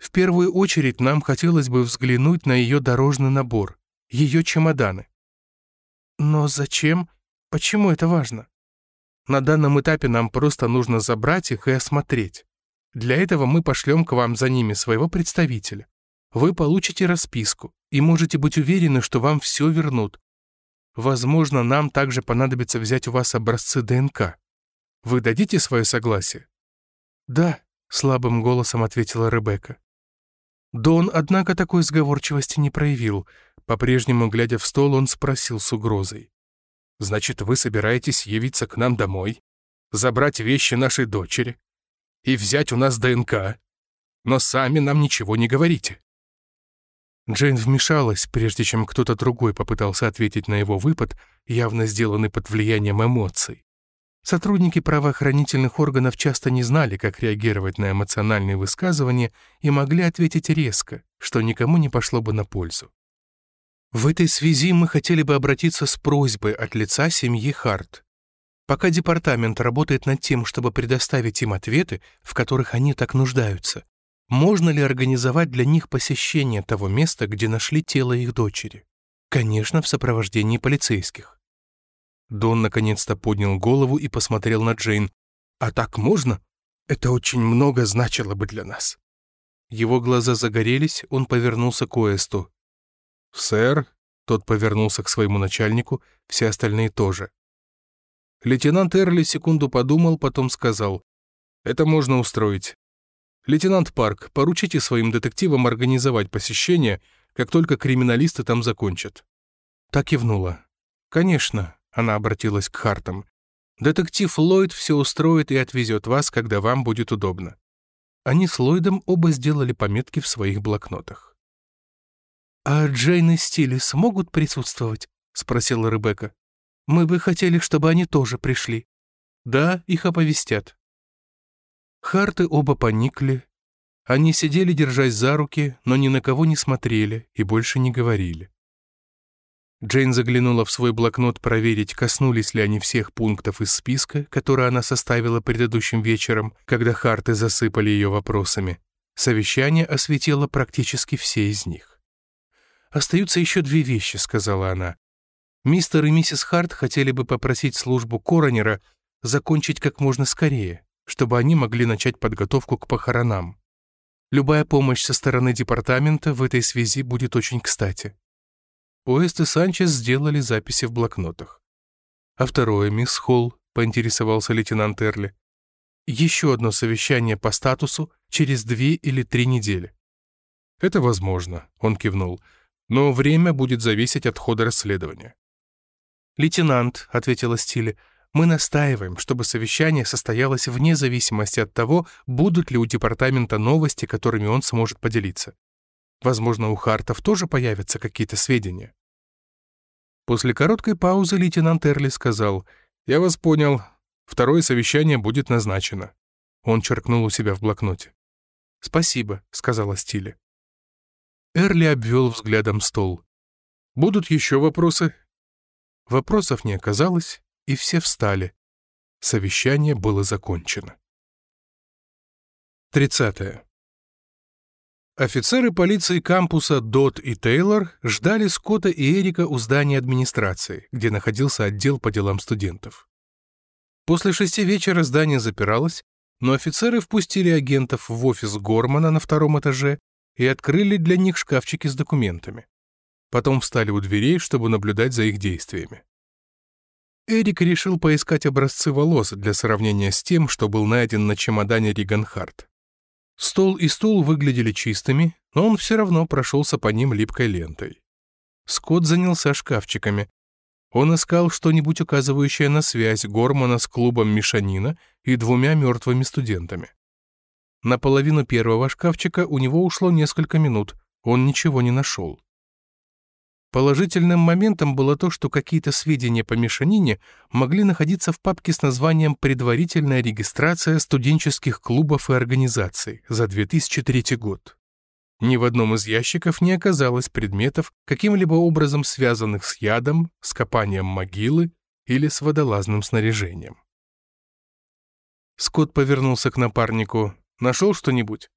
В первую очередь нам хотелось бы взглянуть на ее дорожный набор, ее чемоданы. Но зачем? Почему это важно? На данном этапе нам просто нужно забрать их и осмотреть. Для этого мы пошлем к вам за ними своего представителя. Вы получите расписку и можете быть уверены, что вам все вернут. Возможно, нам также понадобится взять у вас образцы ДНК. Вы дадите свое согласие?» «Да», — слабым голосом ответила Ребекка. Дон, однако, такой сговорчивости не проявил. По-прежнему, глядя в стол, он спросил с угрозой. «Значит, вы собираетесь явиться к нам домой, забрать вещи нашей дочери, и взять у нас ДНК, но сами нам ничего не говорите». Джейн вмешалась, прежде чем кто-то другой попытался ответить на его выпад, явно сделанный под влиянием эмоций. Сотрудники правоохранительных органов часто не знали, как реагировать на эмоциональные высказывания и могли ответить резко, что никому не пошло бы на пользу. В этой связи мы хотели бы обратиться с просьбой от лица семьи Харт. Пока департамент работает над тем, чтобы предоставить им ответы, в которых они так нуждаются, можно ли организовать для них посещение того места, где нашли тело их дочери? Конечно, в сопровождении полицейских. Дон наконец-то поднял голову и посмотрел на Джейн. «А так можно? Это очень много значило бы для нас». Его глаза загорелись, он повернулся к Уэсту. «Сэр?» — тот повернулся к своему начальнику, все остальные тоже. Лейтенант Эрли секунду подумал, потом сказал, «Это можно устроить. Лейтенант Парк, поручите своим детективам организовать посещение, как только криминалисты там закончат». Так кивнула. «Конечно», — она обратилась к Хартам. «Детектив Ллойд все устроит и отвезет вас, когда вам будет удобно». Они с Ллойдом оба сделали пометки в своих блокнотах. «А Джейн и Стили смогут присутствовать?» — спросила Ребекка. Мы бы хотели, чтобы они тоже пришли. Да, их оповестят. Харты оба поникли. Они сидели, держась за руки, но ни на кого не смотрели и больше не говорили. Джейн заглянула в свой блокнот проверить, коснулись ли они всех пунктов из списка, который она составила предыдущим вечером, когда Харты засыпали ее вопросами. Совещание осветило практически все из них. «Остаются еще две вещи», — сказала она. «Мистер и миссис Харт хотели бы попросить службу коронера закончить как можно скорее, чтобы они могли начать подготовку к похоронам. Любая помощь со стороны департамента в этой связи будет очень кстати». Уэст и Санчес сделали записи в блокнотах. «А второе, мисс Холл», — поинтересовался лейтенант Эрли. «Еще одно совещание по статусу через две или три недели». «Это возможно», — он кивнул, «но время будет зависеть от хода расследования». «Лейтенант», — ответила Стиле, — «мы настаиваем, чтобы совещание состоялось вне зависимости от того, будут ли у департамента новости, которыми он сможет поделиться. Возможно, у Хартов тоже появятся какие-то сведения. После короткой паузы лейтенант Эрли сказал, «Я вас понял. Второе совещание будет назначено». Он черкнул у себя в блокноте. «Спасибо», — сказала Стиле. Эрли обвел взглядом стол. «Будут еще вопросы?» Вопросов не оказалось, и все встали. Совещание было закончено. Тридцатое. Офицеры полиции кампуса Дот и Тейлор ждали Скотта и Эрика у здания администрации, где находился отдел по делам студентов. После шести вечера здание запиралось, но офицеры впустили агентов в офис Гормана на втором этаже и открыли для них шкафчики с документами. Потом встали у дверей, чтобы наблюдать за их действиями. Эрик решил поискать образцы волос для сравнения с тем, что был найден на чемодане Риган Харт. Стол и стул выглядели чистыми, но он все равно прошелся по ним липкой лентой. Скотт занялся шкафчиками. Он искал что-нибудь указывающее на связь Гормана с клубом Мишанина и двумя мертвыми студентами. На половину первого шкафчика у него ушло несколько минут, он ничего не нашел. Положительным моментом было то, что какие-то сведения по мешанине могли находиться в папке с названием «Предварительная регистрация студенческих клубов и организаций» за 2003 год. Ни в одном из ящиков не оказалось предметов, каким-либо образом связанных с ядом, с копанием могилы или с водолазным снаряжением. Скотт повернулся к напарнику. «Нашел что-нибудь?»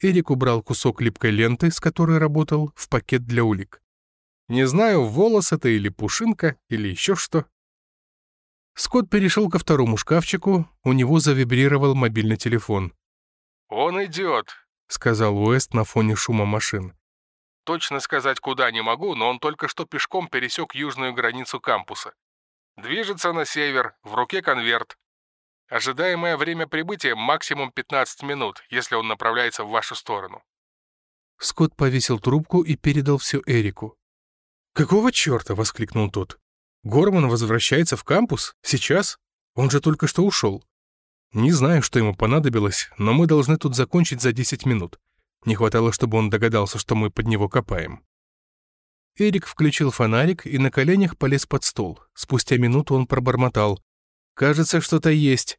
Эрик убрал кусок липкой ленты, с которой работал, в пакет для улик. Не знаю, волос это или пушинка, или еще что. Скотт перешел ко второму шкафчику, у него завибрировал мобильный телефон. «Он идет», — сказал Уэст на фоне шума машин. «Точно сказать, куда не могу, но он только что пешком пересек южную границу кампуса. Движется на север, в руке конверт. Ожидаемое время прибытия максимум 15 минут, если он направляется в вашу сторону». Скотт повесил трубку и передал все Эрику. «Какого черта?» — воскликнул тот. «Горман возвращается в кампус? Сейчас? Он же только что ушел». «Не знаю, что ему понадобилось, но мы должны тут закончить за 10 минут. Не хватало, чтобы он догадался, что мы под него копаем». Эрик включил фонарик и на коленях полез под стол. Спустя минуту он пробормотал. «Кажется, что-то есть».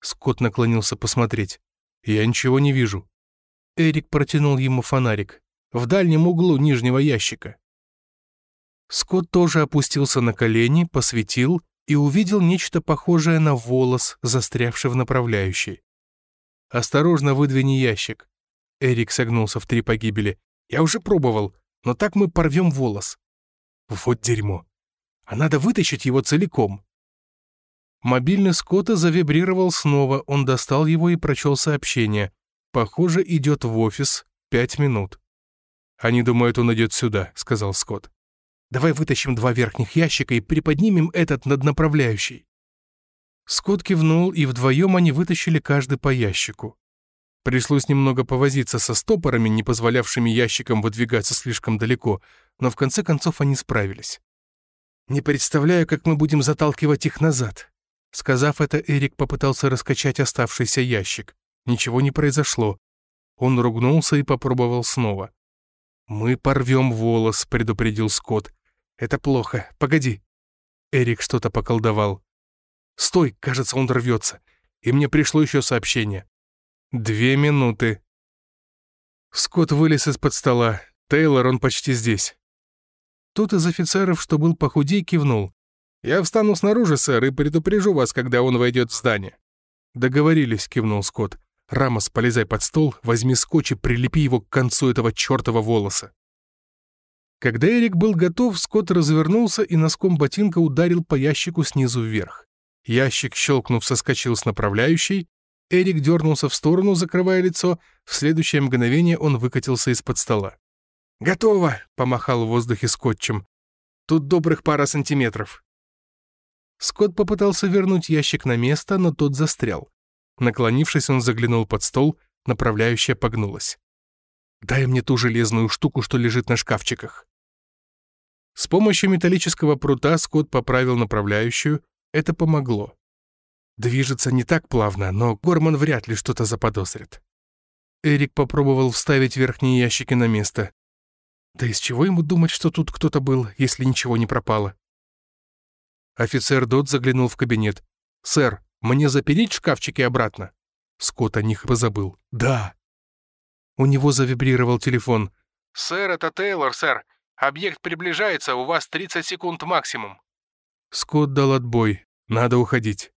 Скотт наклонился посмотреть. «Я ничего не вижу». Эрик протянул ему фонарик. «В дальнем углу нижнего ящика». Скотт тоже опустился на колени, посветил и увидел нечто похожее на волос, застрявший в направляющей. «Осторожно, выдвини ящик». Эрик согнулся в три погибели. «Я уже пробовал, но так мы порвем волос». «Вот дерьмо. А надо вытащить его целиком». Мобильный Скотта завибрировал снова, он достал его и прочел сообщение. «Похоже, идет в офис. Пять минут». «Они думают, он идет сюда», — сказал Скотт. Давай вытащим два верхних ящика и приподнимем этот над направляющей». Скотт кивнул, и вдвоем они вытащили каждый по ящику. Пришлось немного повозиться со стопорами, не позволявшими ящикам выдвигаться слишком далеко, но в конце концов они справились. «Не представляю, как мы будем заталкивать их назад». Сказав это, Эрик попытался раскачать оставшийся ящик. Ничего не произошло. Он ругнулся и попробовал снова. «Мы порвем волос», — предупредил Скотт. «Это плохо. Погоди». Эрик что-то поколдовал. «Стой, кажется, он рвется. И мне пришло еще сообщение». «Две минуты». Скотт вылез из-под стола. Тейлор, он почти здесь. Тот из офицеров, что был похудей, кивнул. «Я встану снаружи, сэр, и предупрежу вас, когда он войдет в здание». «Договорились», — кивнул Скотт. «Рамос, полезай под стол, возьми скотч и прилепи его к концу этого чертова волоса». Когда Эрик был готов, Скотт развернулся и носком ботинка ударил по ящику снизу вверх. Ящик, щелкнув, соскочил с направляющей. Эрик дернулся в сторону, закрывая лицо. В следующее мгновение он выкатился из-под стола. «Готово!» — помахал в воздухе скотчем. «Тут добрых пара сантиметров». Скотт попытался вернуть ящик на место, но тот застрял. Наклонившись, он заглянул под стол, направляющая погнулась. «Дай мне ту железную штуку, что лежит на шкафчиках». С помощью металлического прута Скотт поправил направляющую. Это помогло. Движется не так плавно, но Горман вряд ли что-то заподозрит. Эрик попробовал вставить верхние ящики на место. Да из чего ему думать, что тут кто-то был, если ничего не пропало? Офицер Дот заглянул в кабинет. «Сэр, мне запереть шкафчики обратно?» Скотт о них позабыл. «Да». У него завибрировал телефон. «Сэр, это Тейлор, сэр. Объект приближается, у вас 30 секунд максимум». Скотт дал отбой. Надо уходить.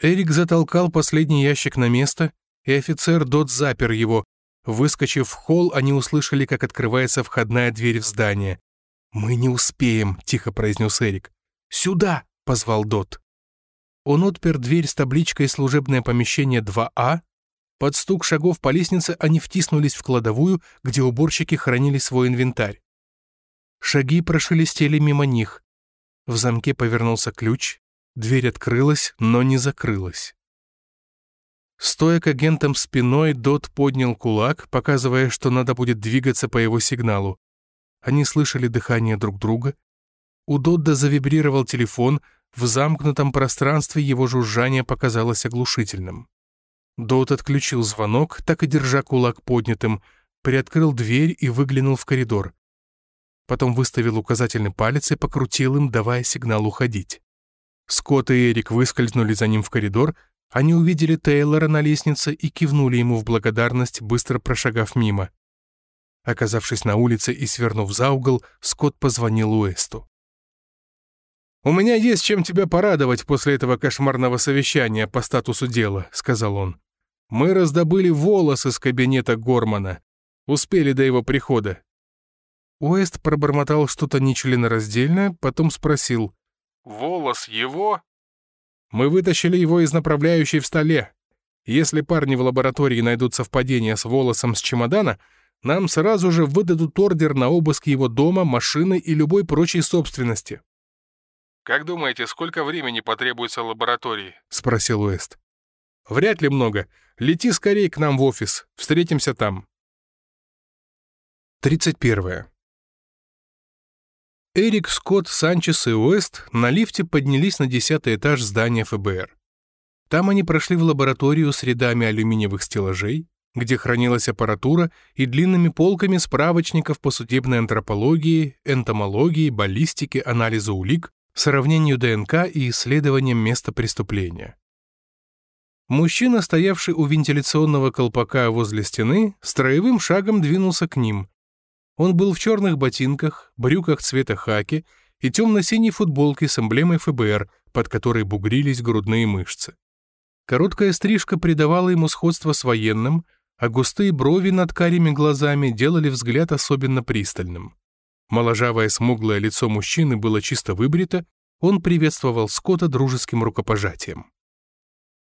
Эрик затолкал последний ящик на место, и офицер Дот запер его. Выскочив в холл, они услышали, как открывается входная дверь в здание. «Мы не успеем», — тихо произнес Эрик. «Сюда!» — позвал Дот. Он отпер дверь с табличкой «Служебное помещение 2А». Под стук шагов по лестнице они втиснулись в кладовую, где уборщики хранили свой инвентарь. Шаги прошелестели мимо них. В замке повернулся ключ, дверь открылась, но не закрылась. Стоя к агентам спиной, Дот поднял кулак, показывая, что надо будет двигаться по его сигналу. Они слышали дыхание друг друга, у Додда завибрировал телефон, в замкнутом пространстве его жужжание показалось оглушительным. Дот отключил звонок, так и держа кулак поднятым, приоткрыл дверь и выглянул в коридор. Потом выставил указательный палец и покрутил им, давая сигнал уходить. Скотт и Эрик выскользнули за ним в коридор, они увидели Тейлора на лестнице и кивнули ему в благодарность, быстро прошагав мимо. Оказавшись на улице и свернув за угол, Скотт позвонил Уэсту. «У меня есть чем тебя порадовать после этого кошмарного совещания по статусу дела», — сказал он. «Мы раздобыли волос из кабинета Гормана. Успели до его прихода». Уэст пробормотал что-то нечленораздельное, потом спросил. «Волос его?» «Мы вытащили его из направляющей в столе. Если парни в лаборатории найдут совпадение с волосом с чемодана, нам сразу же выдадут ордер на обыск его дома, машины и любой прочей собственности. «Как думаете, сколько времени потребуется лаборатории?» — спросил Уэст. «Вряд ли много. Лети скорее к нам в офис. Встретимся там». 31. Эрик, Скотт, Санчес и Уэст на лифте поднялись на десятый этаж здания ФБР. Там они прошли в лабораторию с рядами алюминиевых стеллажей, где хранилась аппаратура и длинными полками справочников по судебной антропологии, энтомологии, баллистике, анализу улик, сравнению ДНК и исследованием места преступления. Мужчина, стоявший у вентиляционного колпака возле стены, строевым шагом двинулся к ним. Он был в черных ботинках, брюках цвета хаки и темно-синей футболке с эмблемой ФБР, под которой бугрились грудные мышцы. Короткая стрижка придавала ему сходство с военным, а густые брови над карими глазами делали взгляд особенно пристальным. Моложавое смуглое лицо мужчины было чисто выбрито, он приветствовал Скотта дружеским рукопожатием.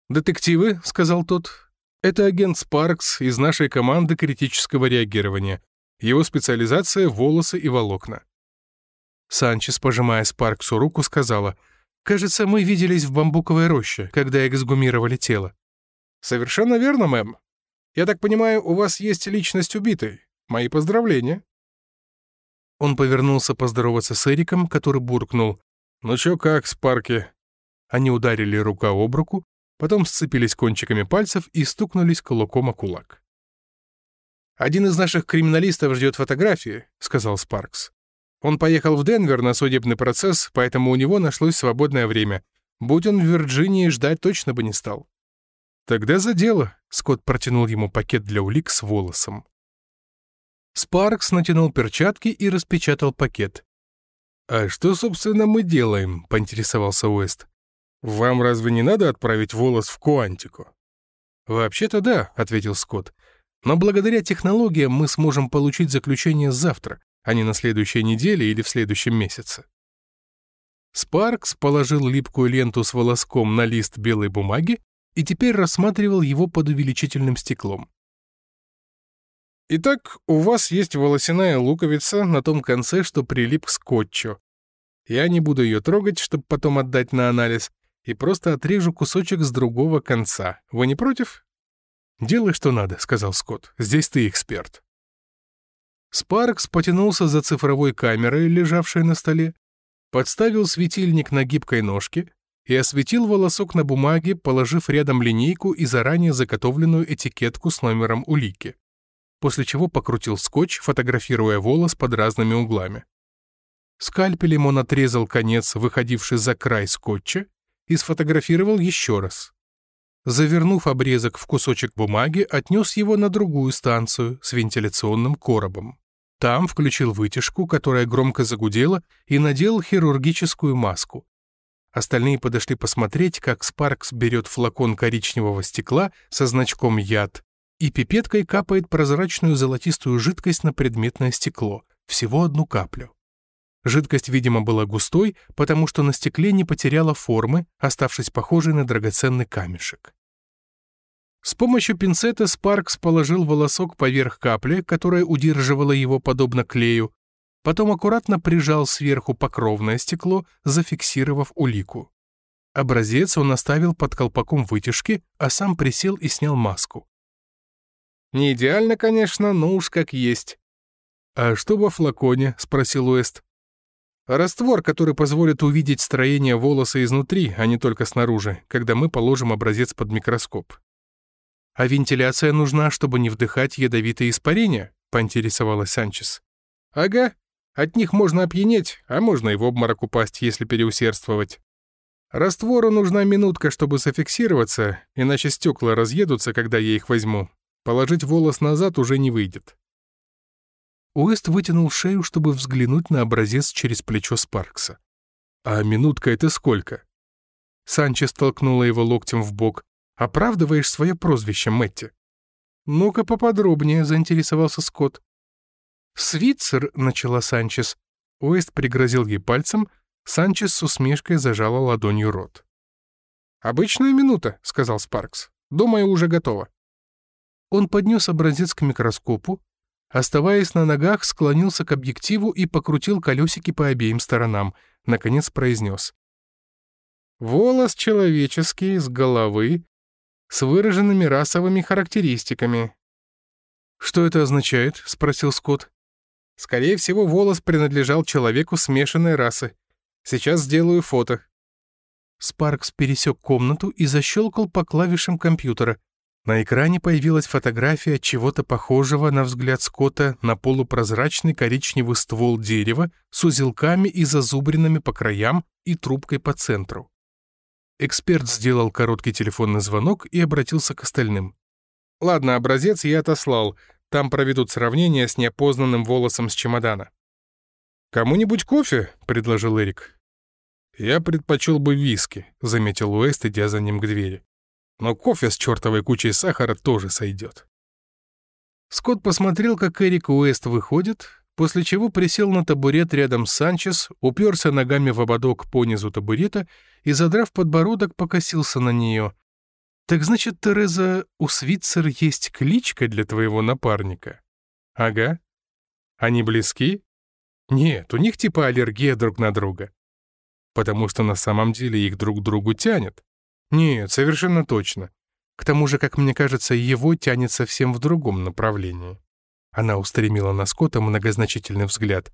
«Детективы», — сказал тот, — «это агент Спаркс из нашей команды критического реагирования. Его специализация — волосы и волокна». Санчес, пожимая Спарксу руку, сказала, «Кажется, мы виделись в бамбуковой роще, когда эксгумировали тело». «Совершенно верно, мэм. Я так понимаю, у вас есть личность убитой. Мои поздравления». Он повернулся поздороваться с Эриком, который буркнул. «Ну чё как, Спарки?» Они ударили рука об руку, потом сцепились кончиками пальцев и стукнулись кулаком о кулак. «Один из наших криминалистов ждет фотографии», — сказал Спаркс. «Он поехал в Денвер на судебный процесс, поэтому у него нашлось свободное время. Будь он в Вирджинии, ждать точно бы не стал». «Тогда за дело», — Скотт протянул ему пакет для улик с волосом. Спаркс натянул перчатки и распечатал пакет. «А что, собственно, мы делаем?» — поинтересовался Уэст. «Вам разве не надо отправить волос в Куантику?» «Вообще-то да», — ответил Скотт. «Но благодаря технологиям мы сможем получить заключение завтра, а не на следующей неделе или в следующем месяце». Спаркс положил липкую ленту с волоском на лист белой бумаги и теперь рассматривал его под увеличительным стеклом. «Итак, у вас есть волосяная луковица на том конце, что прилип к скотчу. Я не буду ее трогать, чтобы потом отдать на анализ, и просто отрежу кусочек с другого конца. Вы не против?» «Делай, что надо», — сказал Скотт. «Здесь ты эксперт». Спаркс потянулся за цифровой камерой, лежавшей на столе, подставил светильник на гибкой ножке и осветил волосок на бумаге, положив рядом линейку и заранее заготовленную этикетку с номером улики, после чего покрутил скотч, фотографируя волос под разными углами. Скальпелем он отрезал конец, выходивший за край скотча, и сфотографировал еще раз. Завернув обрезок в кусочек бумаги, отнес его на другую станцию с вентиляционным коробом. Там включил вытяжку, которая громко загудела, и надел хирургическую маску. Остальные подошли посмотреть, как Спаркс берет флакон коричневого стекла со значком «Яд» и пипеткой капает прозрачную золотистую жидкость на предметное стекло, всего одну каплю. Жидкость, видимо, была густой, потому что на стекле не потеряла формы, оставшись похожей на драгоценный камешек. С помощью пинцета Спаркс положил волосок поверх капли, которая удерживала его подобно клею, потом аккуратно прижал сверху покровное стекло, зафиксировав улику. Образец он оставил под колпаком вытяжки, а сам присел и снял маску. «Не идеально, конечно, но уж как есть». «А что во флаконе?» — спросил Уэст. «Раствор, который позволит увидеть строение волоса изнутри, а не только снаружи, когда мы положим образец под микроскоп». «А вентиляция нужна, чтобы не вдыхать ядовитые испарения?» — поинтересовалась Санчес. «Ага. От них можно опьянеть, а можно и в обморок упасть, если переусердствовать. Раствору нужна минутка, чтобы зафиксироваться, иначе стекла разъедутся, когда я их возьму. Положить волос назад уже не выйдет». Уэст вытянул шею, чтобы взглянуть на образец через плечо Спаркса. «А минутка — это сколько?» Санчес толкнула его локтем в бок. Оправдываешь свое прозвище, Мэтти?» «Ну-ка поподробнее», — заинтересовался Скотт. «Свитцер», — начала Санчес. Уэст пригрозил ей пальцем, Санчес с усмешкой зажала ладонью рот. «Обычная минута», — сказал Спаркс. «Думаю, уже готово». Он поднес образец к микроскопу, оставаясь на ногах, склонился к объективу и покрутил колесики по обеим сторонам, наконец произнес. «Волос человеческий с головы с выраженными расовыми характеристиками. «Что это означает?» — спросил Скотт. «Скорее всего, волос принадлежал человеку смешанной расы. Сейчас сделаю фото». Спаркс пересек комнату и защелкал по клавишам компьютера. На экране появилась фотография чего-то похожего, на взгляд Скотта, на полупрозрачный коричневый ствол дерева с узелками и зазубринами по краям и трубкой по центру. Эксперт сделал короткий телефонный звонок и обратился к остальным. «Ладно, образец я отослал. Там проведут сравнение с неопознанным волосом с чемодана». «Кому-нибудь кофе?» — предложил Эрик. «Я предпочел бы виски», — заметил Уэст, идя за ним к двери. «Но кофе с чертовой кучей сахара тоже сойдет». Скотт посмотрел, как Эрик Уэст выходит, после чего присел на табурет рядом с Санчес, уперся ногами в ободок по низу табурета и, задрав подбородок, покосился на нее. «Так значит, Тереза, у Свитцер есть кличка для твоего напарника?» «Ага. Они близки?» «Нет, у них типа аллергия друг на друга». «Потому что на самом деле их друг другу тянет?» «Нет, совершенно точно. К тому же, как мне кажется, его тянет совсем в другом направлении». Она устремила на Скотта многозначительный взгляд.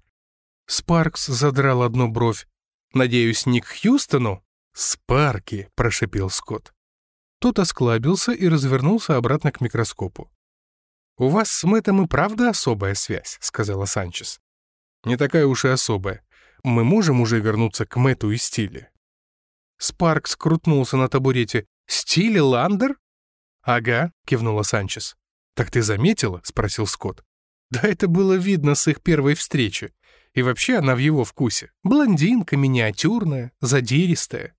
Спаркс задрал одну бровь. «Надеюсь, не к Хьюстону?» «Спарки», — прошипел Скотт. Тот осклабился и развернулся обратно к микроскопу. «У вас с Мэттом и правда особая связь», — сказала Санчес. «Не такая уж и особая. Мы можем уже вернуться к Мэтту и Стиле». Спаркс крутнулся на табурете. «Стиле Ландер?» «Ага», — кивнула Санчес. «Так ты заметила?» — спросил Скотт. Да это было видно с их первой встречи. И вообще она в его вкусе. Блондинка, миниатюрная, задиристая.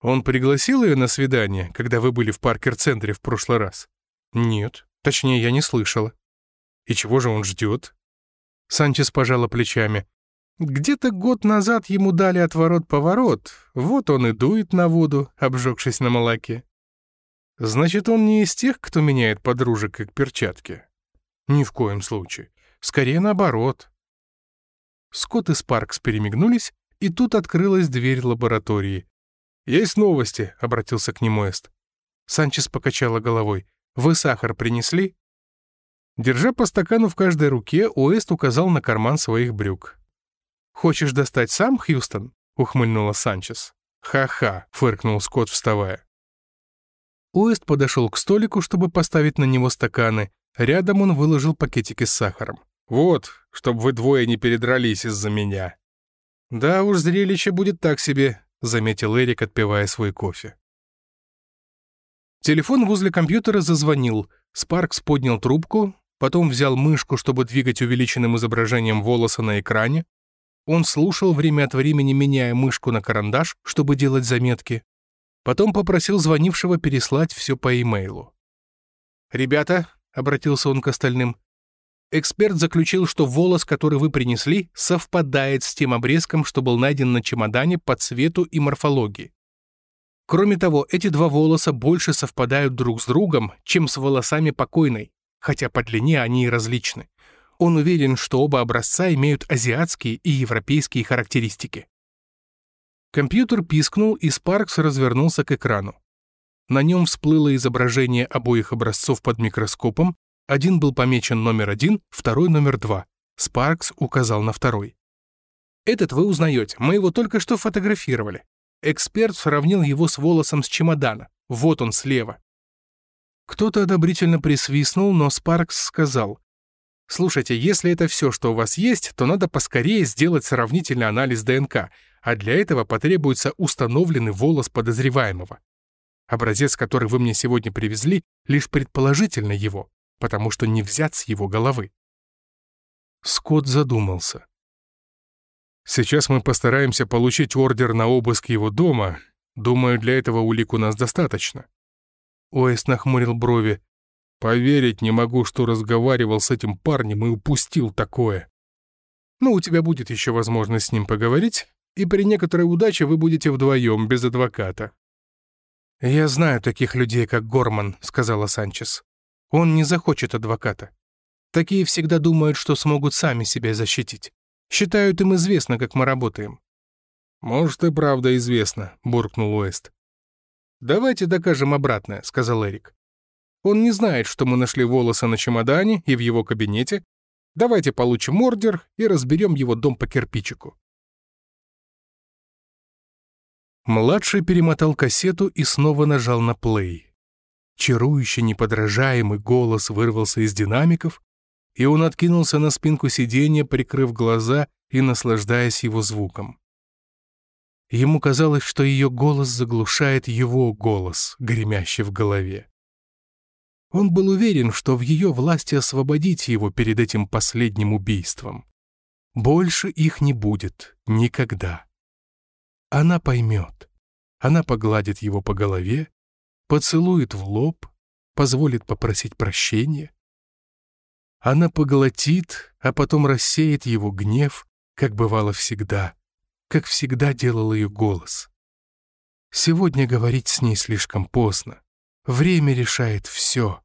Он пригласил ее на свидание, когда вы были в Паркер-центре в прошлый раз? Нет, точнее, я не слышала. И чего же он ждет? Санчес пожала плечами. Где-то год назад ему дали отворот-поворот, вот он и дует на воду, обжегшись на молоке. Значит, он не из тех, кто меняет подружек как перчатки. Ни в коем случае. Скорее наоборот. Скотт и Спаркс перемигнулись, и тут открылась дверь лаборатории. «Есть новости», — обратился к нему Эст. Санчес покачала головой. «Вы сахар принесли?» Держа по стакану в каждой руке, Уэст указал на карман своих брюк. «Хочешь достать сам, Хьюстон?» — ухмыльнула Санчес. «Ха-ха», — фыркнул Скотт, вставая. Уэст подошел к столику, чтобы поставить на него стаканы. Рядом он выложил пакетики с сахаром. «Вот, чтобы вы двое не передрались из-за меня». «Да уж, зрелище будет так себе», — заметил Эрик, отпивая свой кофе. Телефон возле компьютера зазвонил. Спаркс поднял трубку, потом взял мышку, чтобы двигать увеличенным изображением волоса на экране. Он слушал время от времени, меняя мышку на карандаш, чтобы делать заметки. Потом попросил звонившего переслать все по имейлу. «Ребята», — обратился он к остальным, Эксперт заключил, что волос, который вы принесли, совпадает с тем обрезком, что был найден на чемодане по цвету и морфологии. Кроме того, эти два волоса больше совпадают друг с другом, чем с волосами покойной, хотя по длине они и различны. Он уверен, что оба образца имеют азиатские и европейские характеристики. Компьютер пискнул, и Спаркс развернулся к экрану. На нем всплыло изображение обоих образцов под микроскопом, один был помечен номер один, второй номер два. Спаркс указал на второй. «Этот вы узнаете, мы его только что фотографировали. Эксперт сравнил его с волосом с чемодана. Вот он слева». Кто-то одобрительно присвистнул, но Спаркс сказал, «Слушайте, если это все, что у вас есть, то надо поскорее сделать сравнительный анализ ДНК, а для этого потребуется установленный волос подозреваемого. Образец, который вы мне сегодня привезли, лишь предположительно его потому что не взят с его головы. Скотт задумался. «Сейчас мы постараемся получить ордер на обыск его дома. Думаю, для этого улик у нас достаточно». Уэст нахмурил брови. «Поверить не могу, что разговаривал с этим парнем и упустил такое. Ну, у тебя будет еще возможность с ним поговорить, и при некоторой удаче вы будете вдвоем, без адвоката». «Я знаю таких людей, как Горман», — сказала Санчес. Он не захочет адвоката. Такие всегда думают, что смогут сами себя защитить. Считают им известно, как мы работаем. «Может, и правда известно», — буркнул Уэст. «Давайте докажем обратное», — сказал Эрик. «Он не знает, что мы нашли волосы на чемодане и в его кабинете. Давайте получим ордер и разберем его дом по кирпичику». Младший перемотал кассету и снова нажал на плей. Чарующий, неподражаемый голос вырвался из динамиков, и он откинулся на спинку сиденья, прикрыв глаза и наслаждаясь его звуком. Ему казалось, что ее голос заглушает его голос, гремящий в голове. Он был уверен, что в ее власти освободить его перед этим последним убийством. Больше их не будет никогда. Она поймет. Она погладит его по голове, поцелует в лоб, позволит попросить прощения. Она поглотит, а потом рассеет его гнев, как бывало всегда, как всегда делал ее голос. Сегодня говорить с ней слишком поздно. Время решает все.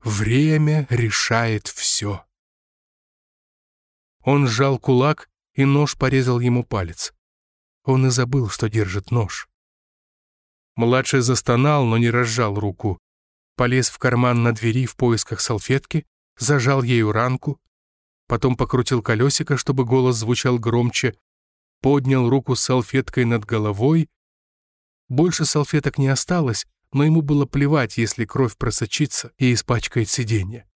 Время решает все. Он сжал кулак, и нож порезал ему палец. Он и забыл, что держит нож. Младший застонал, но не разжал руку. Полез в карман на двери в поисках салфетки, зажал ею ранку, потом покрутил колесико, чтобы голос звучал громче, поднял руку с салфеткой над головой. Больше салфеток не осталось, но ему было плевать, если кровь просочится и испачкает сиденье.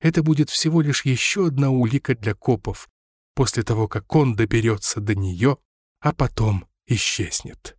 Это будет всего лишь еще одна улика для копов, после того, как он доберется до нее, а потом исчезнет.